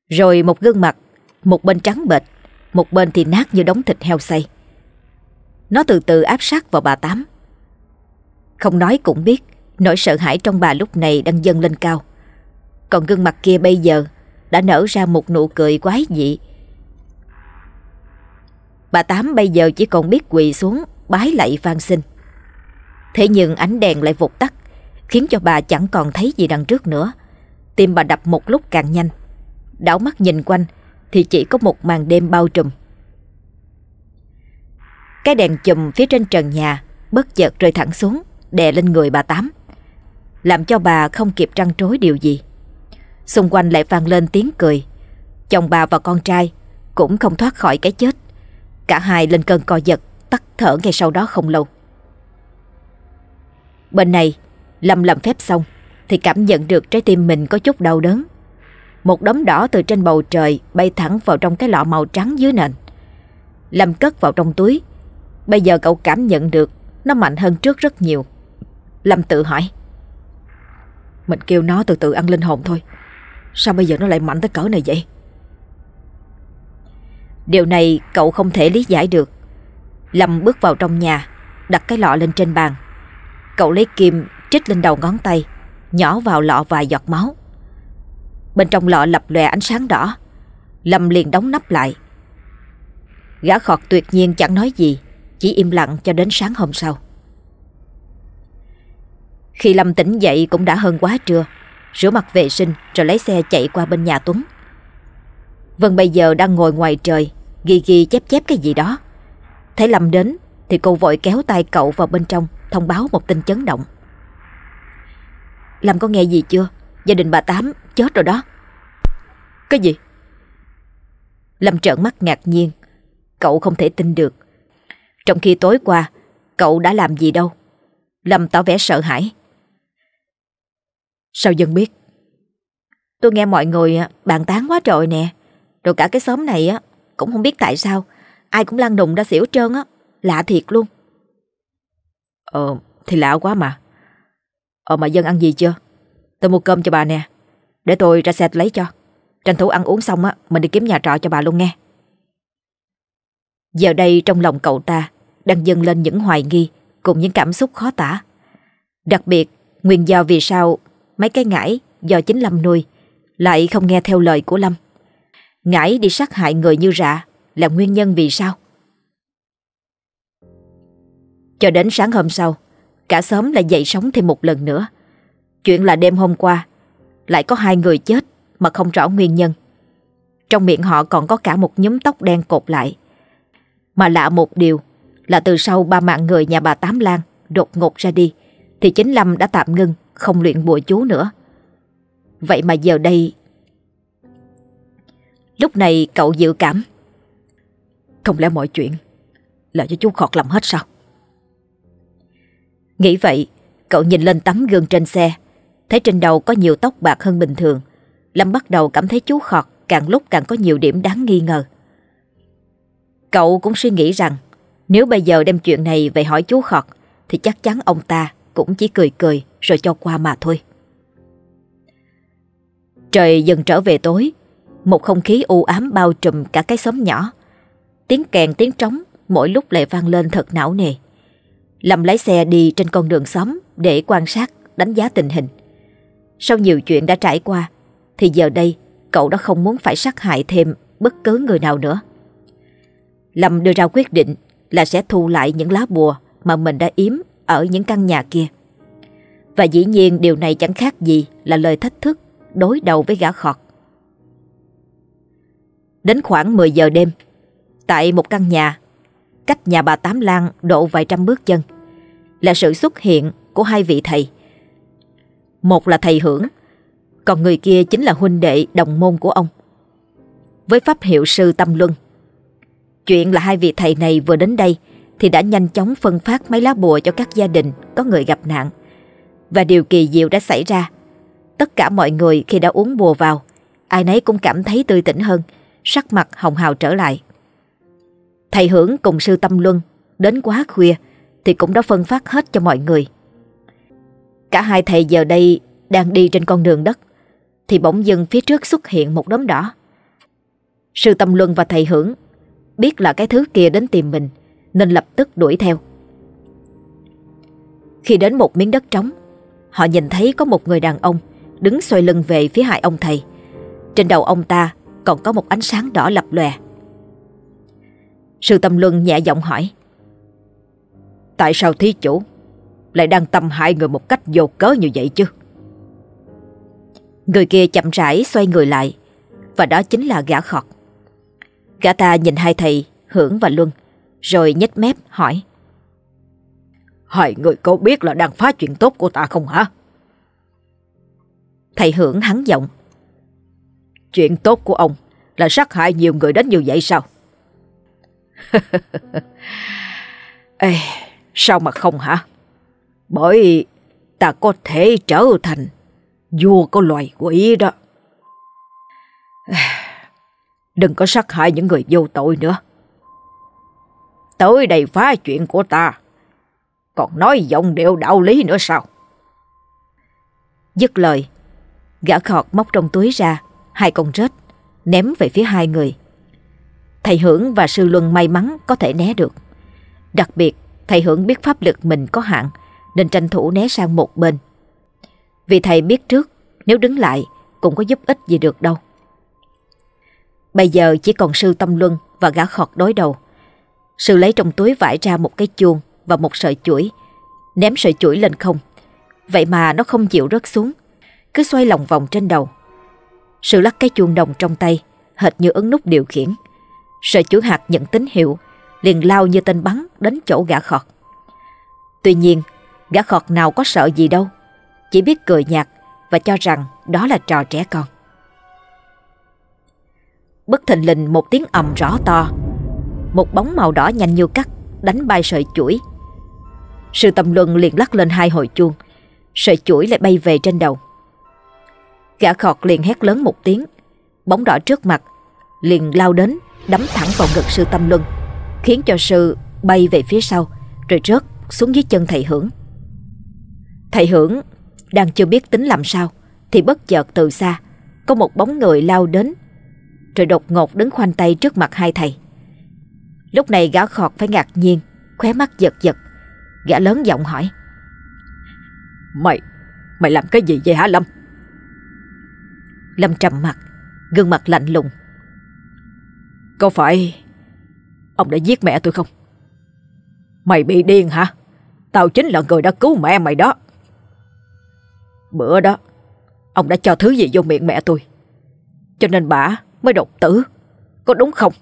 Rồi một gương mặt, Một bên trắng bệch, Một bên thì nát như đống thịt heo xay. Nó từ từ áp sát vào bà Tám. Không nói cũng biết, Nỗi sợ hãi trong bà lúc này đang dâng lên cao. Còn gương mặt kia bây giờ Đã nở ra một nụ cười quái dị. Bà Tám bây giờ chỉ còn biết quỳ xuống, Bái lạy van xin. Thế nhưng ánh đèn lại vụt tắt, Khiến cho bà chẳng còn thấy gì đằng trước nữa. Tim bà đập một lúc càng nhanh. Đảo mắt nhìn quanh, Thì chỉ có một màn đêm bao trùm. Cái đèn chùm phía trên trần nhà, Bất chợt rơi thẳng xuống. Đè lên người bà Tám, Làm cho bà không kịp trăn trối điều gì. Xung quanh lại vang lên tiếng cười. Chồng bà và con trai Cũng không thoát khỏi cái chết. Cả hai lên cơn co giật, Tắt thở ngay sau đó không lâu. Bên này, Lâm làm phép xong Thì cảm nhận được trái tim mình có chút đau đớn. Một đốm đỏ từ trên bầu trời Bay thẳng vào trong cái lọ màu trắng dưới nền. Lâm cất vào trong túi. Bây giờ cậu cảm nhận được Nó mạnh hơn trước rất nhiều. Lâm tự hỏi. Mình kêu nó từ từ ăn linh hồn thôi. Sao bây giờ nó lại mạnh tới cỡ này vậy? Điều này cậu không thể lý giải được. Lâm bước vào trong nhà, Đặt cái lọ lên trên bàn. Cậu lấy kim, trích lên đầu ngón tay, Nhỏ vào lọ vài giọt máu. Bên trong lọ lập lòe ánh sáng đỏ. Lâm liền đóng nắp lại. Gã khọt tuyệt nhiên chẳng nói gì, Chỉ im lặng cho đến sáng hôm sau. Khi Lâm tỉnh dậy cũng đã hơn quá trưa. Rửa mặt vệ sinh rồi lấy xe chạy qua bên nhà Tuấn. Vân bây giờ đang ngồi ngoài trời, Ghi ghi chép chép cái gì đó. Thấy Lâm đến Thì cô vội kéo tay cậu vào bên trong, Thông báo một tin chấn động. Lâm có nghe gì chưa? Gia đình bà Tám chết rồi đó. Cái gì? Lâm trợn mắt ngạc nhiên. Cậu không thể tin được. Trong khi tối qua, Cậu đã làm gì đâu? Lâm tỏ vẻ sợ hãi. Sao dân biết? Tôi nghe mọi người bàn tán quá trời nè. Rồi cả cái xóm này á Cũng không biết tại sao. Ai cũng lăn đùng ra xỉu trơn á. Lạ thiệt luôn. Ờ thì lạ quá mà. Ờ mà dân ăn gì chưa? Tôi mua cơm cho bà nè. Để tôi ra xe lấy cho. Tranh thủ ăn uống xong á Mình đi kiếm nhà trọ cho bà luôn nghe. Giờ đây trong lòng cậu ta Đang dâng lên những hoài nghi Cùng những cảm xúc khó tả. Đặc biệt nguyên do vì sao Mấy cái ngải, do chính Lâm nuôi, Lại không nghe theo lời của Lâm. Ngải đi sát hại người như rạ Là nguyên nhân vì sao? Cho đến sáng hôm sau, Cả xóm lại dậy sống thêm một lần nữa. Chuyện là đêm hôm qua, Lại có hai người chết Mà không rõ nguyên nhân. Trong miệng họ còn có cả một nhóm tóc đen cột lại. Mà lạ một điều Là từ sau ba mạng người nhà bà Tám Lan Đột ngột ra đi, Thì chính Lâm đã tạm ngưng. Không luyện bùa chú nữa. Vậy mà giờ đây, Lúc này cậu dự cảm, Không lẽ mọi chuyện Là cho chú Khọt làm hết sao? Nghĩ vậy, Cậu nhìn lên tấm gương trên xe, Thấy trên đầu có nhiều tóc bạc hơn bình thường. Lâm bắt đầu cảm thấy chú Khọt Càng lúc càng có nhiều điểm đáng nghi ngờ. Cậu cũng suy nghĩ rằng, Nếu bây giờ đem chuyện này về hỏi chú Khọt, Thì chắc chắn ông ta cũng chỉ cười cười rồi cho qua mà thôi. Trời dần trở về tối Một không khí u ám bao trùm cả cái xóm nhỏ. Tiếng kèn tiếng trống Mỗi lúc lại vang lên thật não nề. Lâm lái xe đi trên con đường xóm Để quan sát, đánh giá tình hình. Sau nhiều chuyện đã trải qua Thì giờ đây cậu đã không muốn phải sát hại thêm Bất cứ người nào nữa. Lâm đưa ra quyết định Là sẽ thu lại những lá bùa Mà mình đã yếm ở những căn nhà kia Và dĩ nhiên điều này chẳng khác gì Là lời thách thức đối đầu với gã khọt. Đến khoảng 10 giờ đêm, tại một căn nhà, cách nhà bà Tám Lan độ vài trăm bước chân, là sự xuất hiện của hai vị thầy. Một là thầy Hưởng, còn người kia chính là huynh đệ đồng môn của ông. Với pháp hiệu sư Tâm Luân. Chuyện là hai vị thầy này vừa đến đây thì đã nhanh chóng phân phát mấy lá bùa cho các gia đình có người gặp nạn. Và điều kỳ diệu đã xảy ra. Tất cả mọi người khi đã uống bùa vào, ai nấy cũng cảm thấy tươi tỉnh hơn, sắc mặt hồng hào trở lại. Thầy Hưởng cùng sư Tâm Luân đến quá khuya thì cũng đã phân phát hết cho mọi người. Cả hai thầy giờ đây đang đi trên con đường đất thì bỗng dưng phía trước xuất hiện một đốm đỏ. Sư Tâm Luân và thầy Hưởng biết là cái thứ kia đến tìm mình nên lập tức đuổi theo. Khi đến một miếng đất trống, họ nhìn thấy có một người đàn ông đứng xoay lưng về phía hai ông thầy. Trên đầu ông ta còn có một ánh sáng đỏ lập lòe. Sư Tâm Luân nhẹ giọng hỏi. Tại sao thí chủ lại đang tâm hại người một cách vô cớ như vậy chứ? Người kia chậm rãi xoay người lại và đó chính là gã khọt. Gã ta nhìn hai thầy Hưởng và Luân rồi nhếch mép hỏi. Hai người có biết là đang phá chuyện tốt của ta không hả? Thầy Hưởng hắn giọng. Chuyện tốt của ông là sát hại nhiều người đến như vậy sao? Ê, sao mà không hả? Bởi ta có thể trở thành vua của loài quỷ đó. Đừng có sát hại những người vô tội nữa. Tới đây phá chuyện của ta, còn nói giọng điệu đạo lý nữa sao? Dứt lời, gã khọt móc trong túi ra hai con rết, ném về phía hai người. Thầy Hưởng và Sư Luân may mắn có thể né được. Đặc biệt, thầy Hưởng biết pháp lực mình có hạn nên tranh thủ né sang một bên. Vì thầy biết trước nếu đứng lại cũng có giúp ích gì được đâu. Bây giờ chỉ còn sư tâm luân và gã khọt đối đầu. Sự lấy trong túi vải ra một cái chuông và một sợi chuỗi, ném sợi chuỗi lên không. Vậy mà nó không chịu rớt xuống, cứ xoay lòng vòng trên đầu. Sự lắc cái chuông đồng trong tay, hệt như ấn nút điều khiển. Sợi chuỗi hạt nhận tín hiệu, liền lao như tên bắn đến chỗ gã khọt. Tuy nhiên, gã khọt nào có sợ gì đâu, chỉ biết cười nhạt và cho rằng đó là trò trẻ con. Bất thình lình một tiếng ầm rõ to một bóng màu đỏ nhanh như cắt, Đánh bay sợi chuỗi. Sư tâm luân liền lắc lên hai hồi chuông, Sợi chuỗi lại bay về trên đầu. Gã khọt liền hét lớn một tiếng, Bóng đỏ trước mặt Liền lao đến, Đấm thẳng vào ngực sư tâm luân, Khiến cho sư bay về phía sau, Rồi rớt xuống dưới chân thầy hưởng. Thầy hưởng Đang chưa biết tính làm sao, Thì bất chợt từ xa, Có một bóng người lao đến, rồi đột ngột đứng khoanh tay trước mặt hai thầy. Lúc này gã khọt phải ngạc nhiên, khóe mắt giật giật. Gã lớn giọng hỏi. Mày, mày làm cái gì vậy hả Lâm? Lâm trầm mặt, gương mặt lạnh lùng. Có phải ông đã giết mẹ tôi không? Mày bị điên hả? Tao chính là người đã cứu mẹ mày đó. Bữa đó, ông đã cho thứ gì vô miệng mẹ tôi. Cho nên bà mới độc tử Có đúng không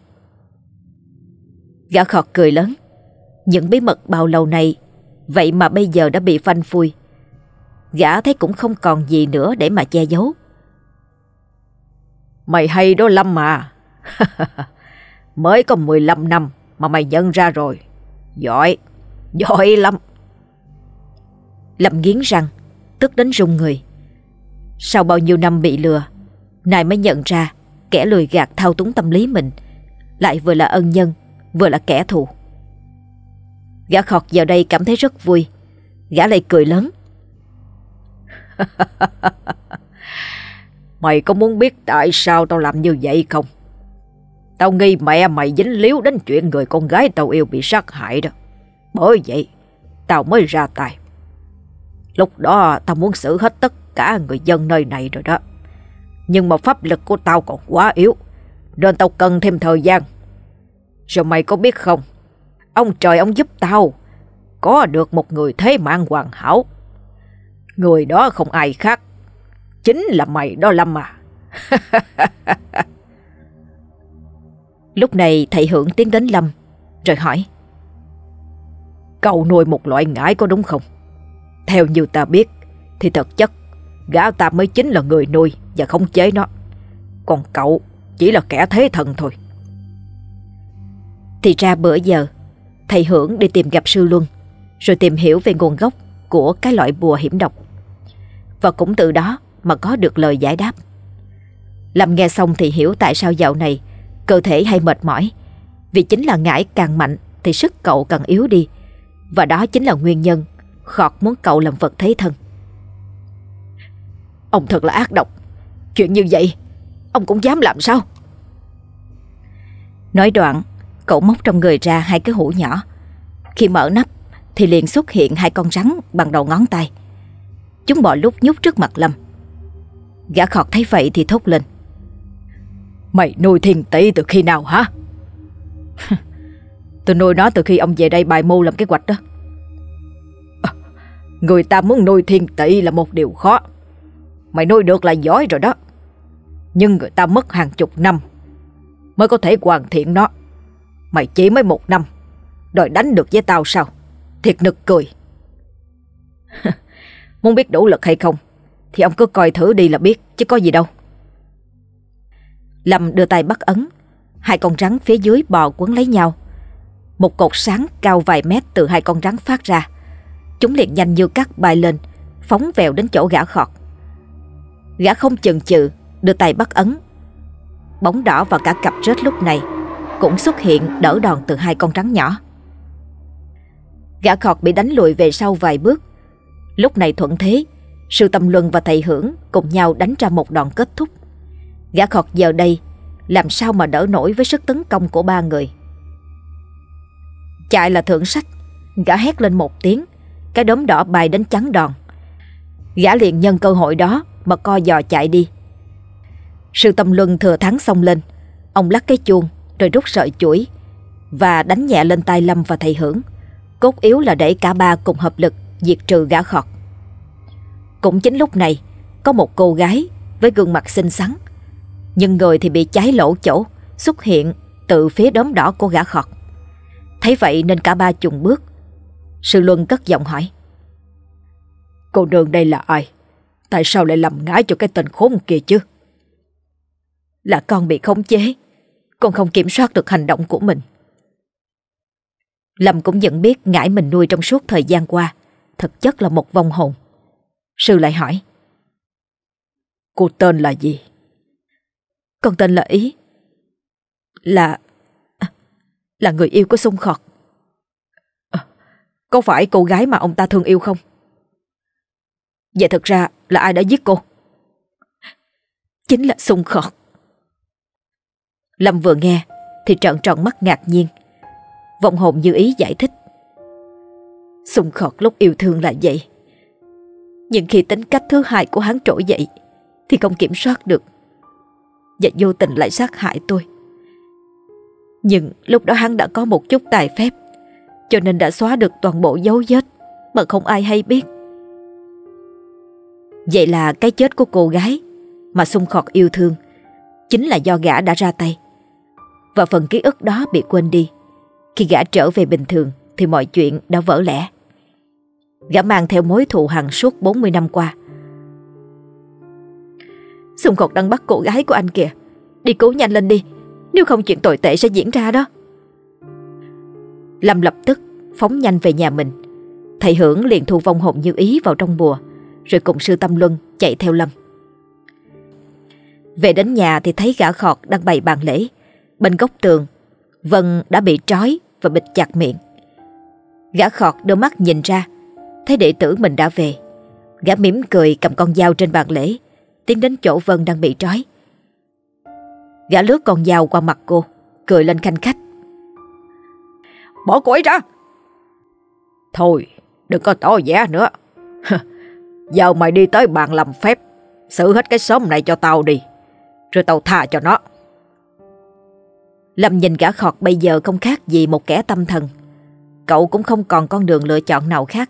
Gã khọt cười lớn. Những bí mật bao lâu này Vậy mà bây giờ đã bị phanh phui. Gã thấy cũng không còn gì nữa Để mà che giấu. Mày hay đó Lâm mà Mới có 15 năm Mà mày nhận ra rồi. Giỏi Giỏi lắm Lâm nghiến răng Tức đến rung người. Sau bao nhiêu năm bị lừa Này mới nhận ra Kẻ lười gạt thao túng tâm lý mình Lại vừa là ân nhân Vừa là kẻ thù Gã khọt vào đây cảm thấy rất vui Gã lại cười lớn Mày có muốn biết tại sao tao làm như vậy không? Tao nghi mẹ mày dính líu đến chuyện người con gái tao yêu bị sát hại đó. Bởi vậy, tao mới ra tay. Lúc đó tao muốn xử hết tất cả người dân nơi này rồi đó. Nhưng mà pháp lực của tao còn quá yếu Nên tao cần thêm thời gian rồi mày có biết không? Ông trời ông giúp tao. Có được một người thế mạng hoàn hảo. Người đó không ai khác. Chính là mày đó Lâm à. Lúc này thầy Hưởng tiến đến Lâm, Rồi hỏi. Cậu nuôi một loại ngải có đúng không? Theo như ta biết, Thì thật chất, Gã ta mới chính là người nuôi Và không chế nó. Còn cậu chỉ là kẻ thế thần thôi. Thì ra bữa giờ, Thầy Hưởng đi tìm gặp sư Luân, Rồi tìm hiểu về nguồn gốc Của cái loại bùa hiểm độc. Và cũng từ đó mà có được lời giải đáp. Lâm nghe xong thì hiểu tại sao dạo này Cơ thể hay mệt mỏi, Vì chính là ngải càng mạnh Thì sức cậu càng yếu đi. Và đó chính là nguyên nhân Khọt muốn cậu làm vật thế thân. Ông thật là ác độc. Chuyện như vậy, Ông cũng dám làm sao? Nói đoạn Cậu móc trong người ra hai cái hũ nhỏ. Khi mở nắp Thì liền xuất hiện hai con rắn bằng đầu ngón tay. Chúng bò lúc nhúc trước mặt Lâm. Gã khọt thấy vậy thì thốt lên. Mày nuôi thiên tỷ từ khi nào hả? Tôi nuôi nó từ khi ông về đây bài mưu làm cái hoạch đó. À, Người ta muốn nuôi thiên tỷ là một điều khó. Mày nuôi được là giỏi rồi đó. Nhưng người ta mất hàng chục năm Mới có thể hoàn thiện nó Mày chỉ mới một năm. Đòi đánh được với tao sao? Thiệt nực cười. Muốn biết đủ lực hay không, Thì ông cứ coi thử đi là biết, Chứ có gì đâu. Lâm đưa tay bắt ấn. Hai con rắn phía dưới bò quấn lấy nhau. Một cột sáng cao vài mét từ hai con rắn phát ra. Chúng liền nhanh như cắt bay lên, Phóng vèo đến chỗ gã khọt. Gã không chần chừ, Đưa tay bắt ấn. Bóng đỏ và cả cặp rết lúc này cũng xuất hiện đỡ đòn từ hai con rắn nhỏ. Gã khọt bị đánh lùi về sau vài bước. Lúc này thuận thế Sư Tâm Luân và thầy Hưởng Cùng nhau đánh ra một đòn kết thúc. Gã khọt giờ đây Làm sao mà đỡ nổi với sức tấn công của ba người? Chạy là thượng sách, Gã hét lên một tiếng, Cái đốm đỏ bay đến chắn đòn. Gã liền nhân cơ hội đó Mà co giò chạy đi. Sư Tâm Luân thừa thắng xông lên, Ông lắc cái chuông rồi rút sợi chuỗi Và đánh nhẹ lên tay Lâm và thầy Hưởng. Cốt yếu là để cả ba cùng hợp lực Diệt trừ gã khọt. Cũng chính lúc này, Có một cô gái với gương mặt xinh xắn, nhưng người thì bị cháy lỗ chỗ, Xuất hiện từ phía đốm đỏ của gã khọt. Thấy vậy nên cả ba chùng bước. Sư Luân cất giọng hỏi, Cô nương đây là ai? Tại sao lại làm ngã cho cái tên khốn kia chứ? Là con bị khống chế. Con không kiểm soát được hành động của mình. Lâm cũng nhận biết ngải mình nuôi trong suốt thời gian qua Thực chất là một vong hồn. Sư lại hỏi Cô tên là gì? Con tên là Ý. Là Là người yêu của sung khọt. À, Có phải cô gái mà ông ta thương yêu không? Vậy thật ra là ai đã giết cô? Chính là sung khọt. Lâm vừa nghe Thì trợn tròn mắt ngạc nhiên Vọng hồn như ý giải thích Sung khọt lúc yêu thương là vậy Nhưng khi tính cách thứ hai của hắn trỗi dậy Thì không kiểm soát được và vô tình lại sát hại tôi. Nhưng lúc đó hắn đã có một chút tài phép, cho nên đã xóa được toàn bộ dấu vết mà không ai hay biết. Vậy là cái chết của cô gái mà sung khọt yêu thương chính là do gã đã ra tay. Và phần ký ức đó bị quên đi. Khi gã trở về bình thường, thì mọi chuyện đã vỡ lẽ. Gã mang theo mối thù hằn suốt 40 năm qua. Xung cột đang bắt cô gái của anh kìa. Đi cứu nhanh lên đi, Nếu không chuyện tồi tệ sẽ diễn ra đó. Lâm lập tức phóng nhanh về nhà mình. Thầy Hưởng liền thu vong hồn như ý vào trong bùa Rồi cùng sư tâm luân chạy theo Lâm. Về đến nhà thì thấy gã khọt đang bày bàn lễ. Bên góc tường Vân đã bị trói và bịt chặt miệng Gã khọt đôi mắt nhìn ra Thấy đệ tử mình đã về Gã mỉm cười cầm con dao trên bàn lễ tiến đến chỗ Vân đang bị trói. Gã lướt con dao qua mặt cô, cười lên khanh khách. Bỏ cô ấy ra! Thôi, đừng có tỏ vẻ nữa. Giờ mày đi tới bàn làm phép, xử hết cái xóm này cho tao đi, rồi tao tha cho nó. Lâm nhìn gã khọt bây giờ không khác gì một kẻ tâm thần. Cậu cũng không còn con đường lựa chọn nào khác.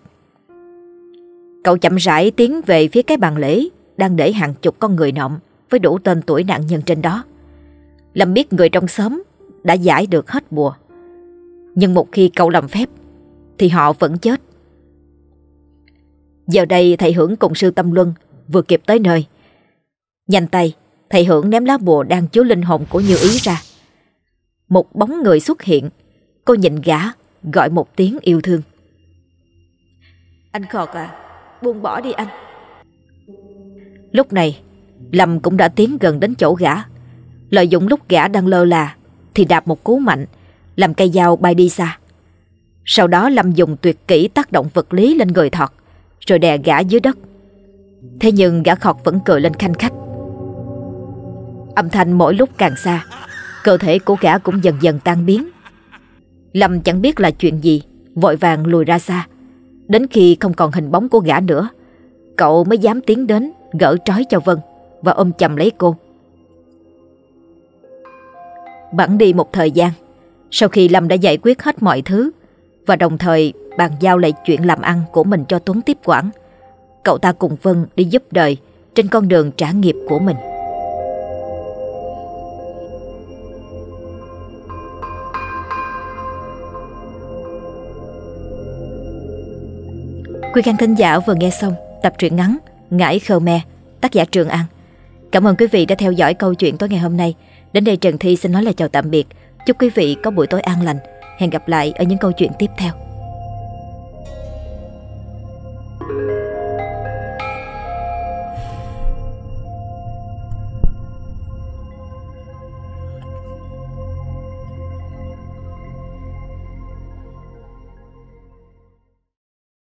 Cậu chậm rãi tiến về phía cái bàn lễ đang để hàng chục con người nộm với đủ tên tuổi nạn nhân trên đó. Lâm biết người trong xóm đã giải được hết bùa. Nhưng một khi cậu làm phép thì họ vẫn chết. Giờ đây thầy Hưởng cùng sư Tâm Luân vừa kịp tới nơi. Nhanh tay, thầy Hưởng ném lá bùa đang chứa linh hồn của Như Ý ra. Một bóng người xuất hiện, cô nhìn gã gọi một tiếng yêu thương. Anh Khọt à, buông bỏ đi anh. Lúc này, Lâm cũng đã tiến gần đến chỗ gã. Lợi dụng lúc gã đang lơ là, thì đạp một cú mạnh, làm cây dao bay đi xa. Sau đó Lâm dùng tuyệt kỹ tác động vật lý lên người thọt, rồi đè gã dưới đất. Thế nhưng gã khọt vẫn cười lên khanh khách. Âm thanh mỗi lúc càng xa, cơ thể của gã cũng dần dần tan biến. Lâm chẳng biết là chuyện gì, vội vàng lùi ra xa. Đến khi không còn hình bóng của gã nữa, cậu mới dám tiến đến gỡ trói cho Vân và ôm chầm lấy cô. Bẵng đi một thời gian, sau khi Lâm đã giải quyết hết mọi thứ và đồng thời bàn giao lại chuyện làm ăn của mình cho Tuấn tiếp quản, cậu ta cùng Vân đi giúp đời trên con đường trả nghiệp của mình. Quý khán thính giả vừa nghe xong tập truyện ngắn Ngải Khmer, tác giả Trường An. Cảm ơn quý vị đã theo dõi câu chuyện tối ngày hôm nay. Đến đây Trần Thi xin nói lời chào tạm biệt. Chúc quý vị có buổi tối an lành. Hẹn gặp lại ở những câu chuyện tiếp theo.